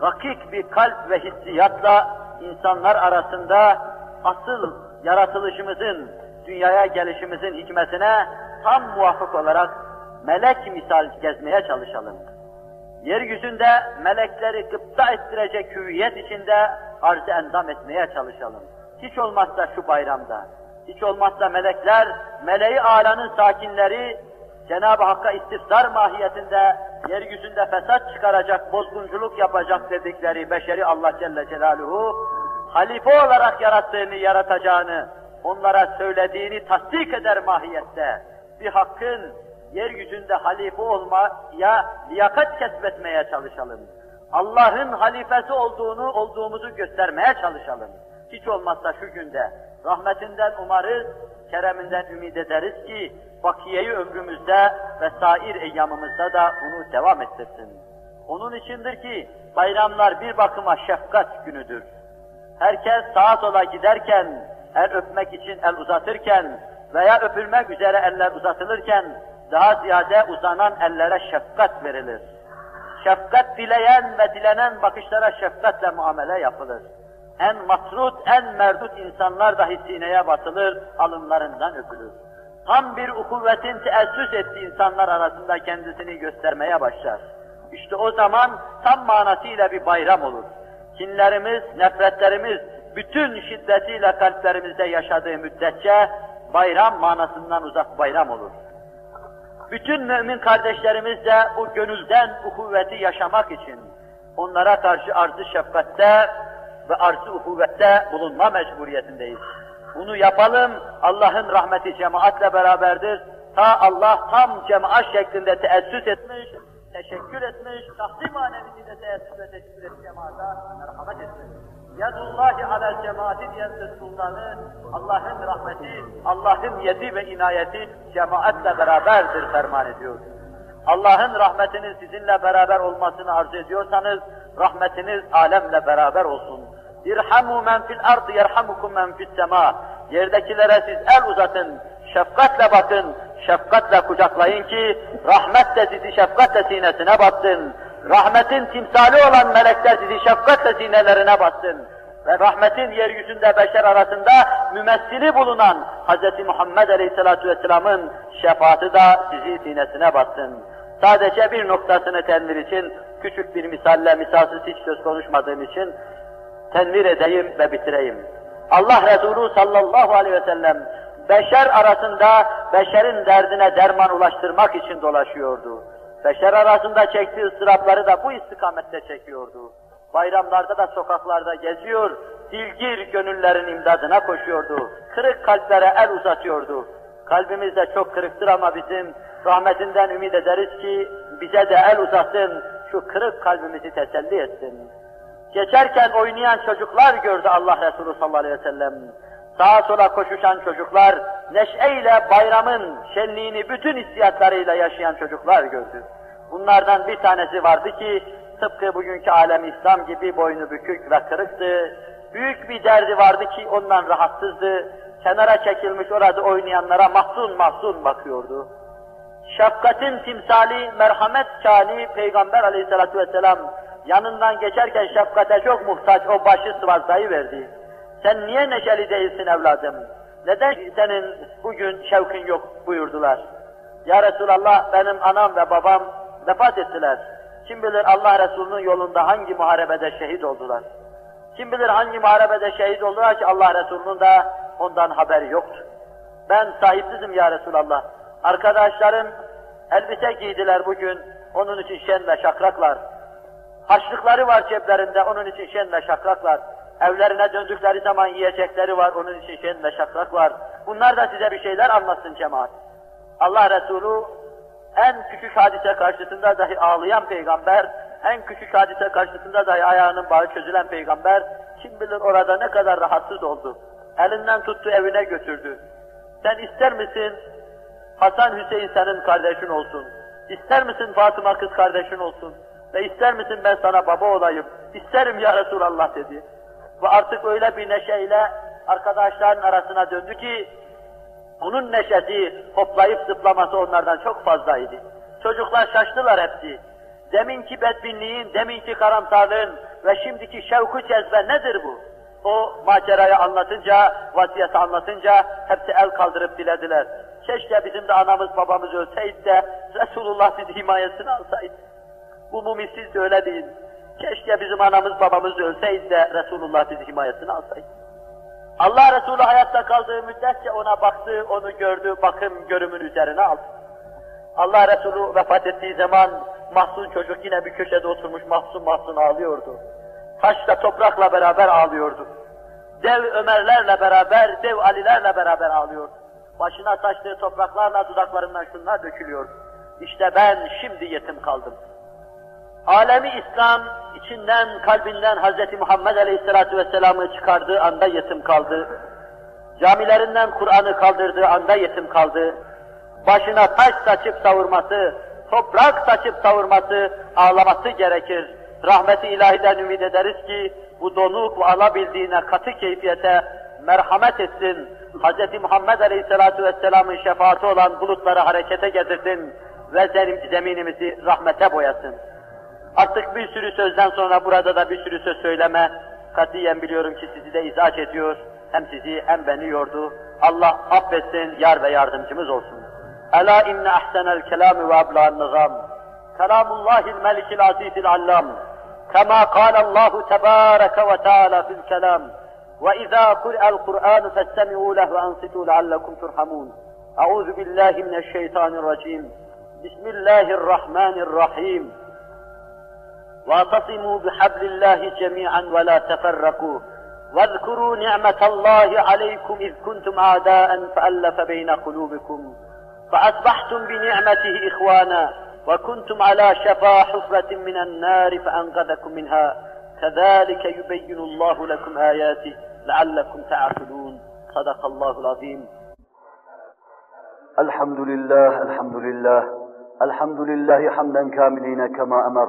hakik bir kalp ve hissiyatla insanlar arasında asıl yaratılışımızın, dünyaya gelişimizin hikmetine tam muvafık olarak melek misal gezmeye çalışalım. Yeryüzünde melekleri gıpta ettirecek hüviyet içinde arz endam etmeye çalışalım. Hiç olmazsa şu bayramda, hiç olmazsa melekler, meleği alanın sakinleri, Cenab-ı Hakk'a istifsar mahiyetinde yeryüzünde fesat çıkaracak, bozgunculuk yapacak dedikleri beşeri Allah Celle Celaluhu, halife olarak yarattığını, yaratacağını, onlara söylediğini tasdik eder mahiyette. Bir hakkın yeryüzünde halife olmaya liyakat kesbetmeye çalışalım. Allah'ın halifesi olduğunu, olduğumuzu göstermeye çalışalım. Hiç olmazsa şu günde rahmetinden umarız, kereminden ümit ederiz ki bakiyeyi ömrümüzde ve sair eyyamımızda da bunu devam ettirsin. Onun içindir ki bayramlar bir bakıma şefkat günüdür. Herkes sağa sola giderken, el öpmek için el uzatırken veya öpülmek üzere eller uzatılırken daha ziyade uzanan ellere şefkat verilir. Şefkat dileyen ve dilenen bakışlara şefkatle muamele yapılır. En matrut, en merdut insanlar dahi sineye batılır, alınlarından öpülür. Tam bir ukuvvetin teessüs ettiği insanlar arasında kendisini göstermeye başlar. İşte o zaman tam manasıyla bir bayram olur. Kinlerimiz, nefretlerimiz bütün şiddetiyle kalplerimizde yaşadığı müddetçe bayram manasından uzak bayram olur. Bütün mümin kardeşlerimiz de bu gönülden ukuvveti yaşamak için onlara karşı arz-ı şefkatte ve arz-ı ukuvvette bulunma mecburiyetindeyiz. Bunu yapalım, Allah'ın rahmeti cemaatle beraberdir. Ta Allah tam cemaat şeklinde teessüs etmiş, teşekkür etmiş, şahsi manevisiyle teessüs ve teşekkür etmiş cemaata merhamet etsin. Yadullahi alel cemaati diyen sultanı, Allah'ın rahmeti, Allah'ın yedi ve inayeti cemaatle beraberdir ferman ediyor. Allah'ın rahmetinin sizinle beraber olmasını arzu ediyorsanız, rahmetiniz alemle beraber olsun. İrhamu men fil ardı yerhamukum men fis sema. Yerdekilere siz el uzatın, şefkatle bakın, şefkatle kucaklayın ki rahmet de sizi şefkatle sinesine bassın. Rahmetin timsali olan melekler sizi şefkatle sinelerine bassın. Ve rahmetin yeryüzünde beşer arasında mümessili bulunan Hz. Muhammed Aleyhisselatü Vesselam'ın şefaati da sizi sinesine bassın. Sadece bir noktasını tenvir için, küçük bir misalle, misalsiz hiç söz konuşmadığım için tenvir edeyim ve bitireyim. Allah Resulü sallallahu aleyhi ve sellem beşer arasında beşerin derdine derman ulaştırmak için dolaşıyordu. Beşer arasında çektiği ıstırapları da bu istikamette çekiyordu. Bayramlarda da sokaklarda geziyor, dilgir gönüllerin imdadına koşuyordu. Kırık kalplere el uzatıyordu. Kalbimiz de çok kırıktır ama bizim rahmetinden ümit ederiz ki bize de el uzatsın, şu kırık kalbimizi teselli etsin. Geçerken oynayan çocuklar gördü Allah Resulü sallallahu aleyhi ve sellem. Sağa sola koşuşan çocuklar, neşeyle bayramın şenliğini bütün hissiyatlarıyla yaşayan çocuklar gördü. Bunlardan bir tanesi vardı ki, tıpkı bugünkü alem İslam gibi boynu bükük ve kırıktı. Büyük bir derdi vardı ki ondan rahatsızdı. Kenara çekilmiş orada oynayanlara mahzun mahzun bakıyordu. Şefkatin timsali, merhamet kâli Peygamber aleyhissalatu vesselam yanından geçerken şefkate çok muhtaç o başı sıvazlayı verdi. Sen niye neşeli değilsin evladım? Neden senin bugün şevkin yok buyurdular. Ya Resulallah benim anam ve babam vefat ettiler. Kim bilir Allah Resulü'nün yolunda hangi muharebede şehit oldular. Kim bilir hangi muharebede şehit oldular ki Allah Resulü'nün de ondan haberi yoktu. Ben sahipsizim ya Resulallah. Arkadaşlarım elbise giydiler bugün, onun için şen ve şakraklar. Haçlıkları var ceplerinde, onun için şen ve şakraklar. Evlerine döndükleri zaman yiyecekleri var, onun için şen ve şakrak var. Bunlar da size bir şeyler anlatsın cemaat. Allah Resulü en küçük hadise karşısında dahi ağlayan peygamber, en küçük hadise karşısında dahi ayağının bağı çözülen peygamber, kim bilir orada ne kadar rahatsız oldu. Elinden tuttu evine götürdü. Sen ister misin Hasan Hüseyin senin kardeşin olsun? İster misin Fatıma kız kardeşin olsun? Ve ister misin ben sana baba olayım? İsterim ya Resulallah dedi. Ve artık öyle bir neşeyle arkadaşların arasına döndü ki onun neşesi, hoplayıp zıplaması onlardan çok fazlaydı. Çocuklar şaştılar hepsi. Deminki bedbinliğin, deminki karamsarlığın ve şimdiki şevku cezbe nedir bu? O macerayı anlatınca, vasiyeti anlatınca hepsi el kaldırıp dilediler. Keşke bizim de anamız babamız ölseydi de Resulullah bizi himayesine alsaydı. Bu mumissiz de öyle değil. Keşke bizim anamız babamız ölseydi de Resulullah bizi himayesine alsaydı. Allah Resulü hayatta kaldığı müddetçe ona baktı, onu gördü, bakım görümün üzerine aldı. Allah Resulü vefat ettiği zaman mahzun çocuk yine bir köşede oturmuş mahzun mahzun ağlıyordu. Taşla toprakla beraber ağlıyordu. Dev Ömerlerle beraber, dev Alilerle beraber ağlıyordu. Başına taştığı topraklarla dudaklarından şunlar dökülüyordu. İşte ben şimdi yetim kaldım. Alemi İslam içinden, kalbinden Hz. Muhammed Aleyhisselatü Vesselam'ı çıkardığı anda yetim kaldı. Camilerinden Kur'an'ı kaldırdığı anda yetim kaldı. Başına taş saçıp savurması, toprak saçıp savurması, ağlaması gerekir. Rahmeti ilahiden ümit ederiz ki bu donuk ve alabildiğine katı keyfiyete merhamet etsin. Hz. Muhammed Aleyhisselatü Vesselam'ın şefaati olan bulutları harekete getirsin ve zeminimizi rahmete boyasın. Artık bir sürü sözden sonra burada da bir sürü söz söyleme, katiyen biliyorum ki sizi de izah ediyor, hem sizi hem beni yordu. Allah affetsin, yar ve yardımcımız olsun. Ela inne ahsenel kelami ve abla'an nizam. Kelamullahil melikil azizil allam. كما قال الله تبارك وتعالى في الكلام وإذا قرأ القرآن فاستمعوا له وأنصتوا لعلكم ترحمون أعوذ بالله من الشيطان الرجيم بسم الله الرحمن الرحيم واعتصموا بحبل الله جميعا ولا تفرقوا. واذكروا نعمة الله عليكم إذ كنتم أعداء فألف بين قلوبكم. فأصبحتم بنعمته إخوانا وكنتم على شفا حفرة من النار فأنقذكم منها. كذلك يبين الله لكم آياته لعلكم تعقلون. صدق الله العظيم. الحمد لله الحمد لله. الحمد لله حمدا كاملين كما أمر.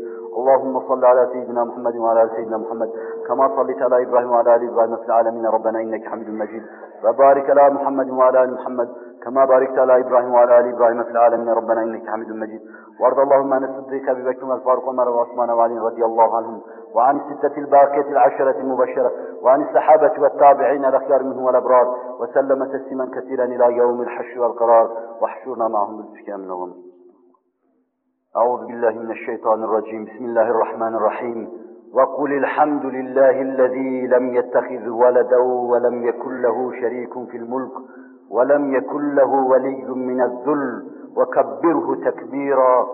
اللهم صل على سيدنا محمد وعلى آل سيدنا محمد. كما صليت على إبراهيم وعلى آل إبراهيم في العالمين. ربنا إنك حميد مجيد. وبارك على محمد وعلى آل محمد. كما باركت على إبراهيم وعلى آل إبراهيم في العالمين. ربنا إنك حميد مجيد. وارض اللهم عن الصديق أبي بكر والفاروق عمر وعثمان وعلي رضي الله عنهم. وعن الستة الباقية العشرة المبشرة. وعن الصحابة والتابعين الأخيار منهم والأبرار. وسلم تسليما كثيرا إلى يوم الحشر والقرار. واحشرنا معهم بالفكام من أعوذ بالله من الشيطان الرجيم. بسم الله الرحمن الرحيم. وقل الحمد لله الذي لم يتخذ ولدا ولم يكن له شريك في الملك ولم يكن له ولي من الذل. وكبره تكبيرا.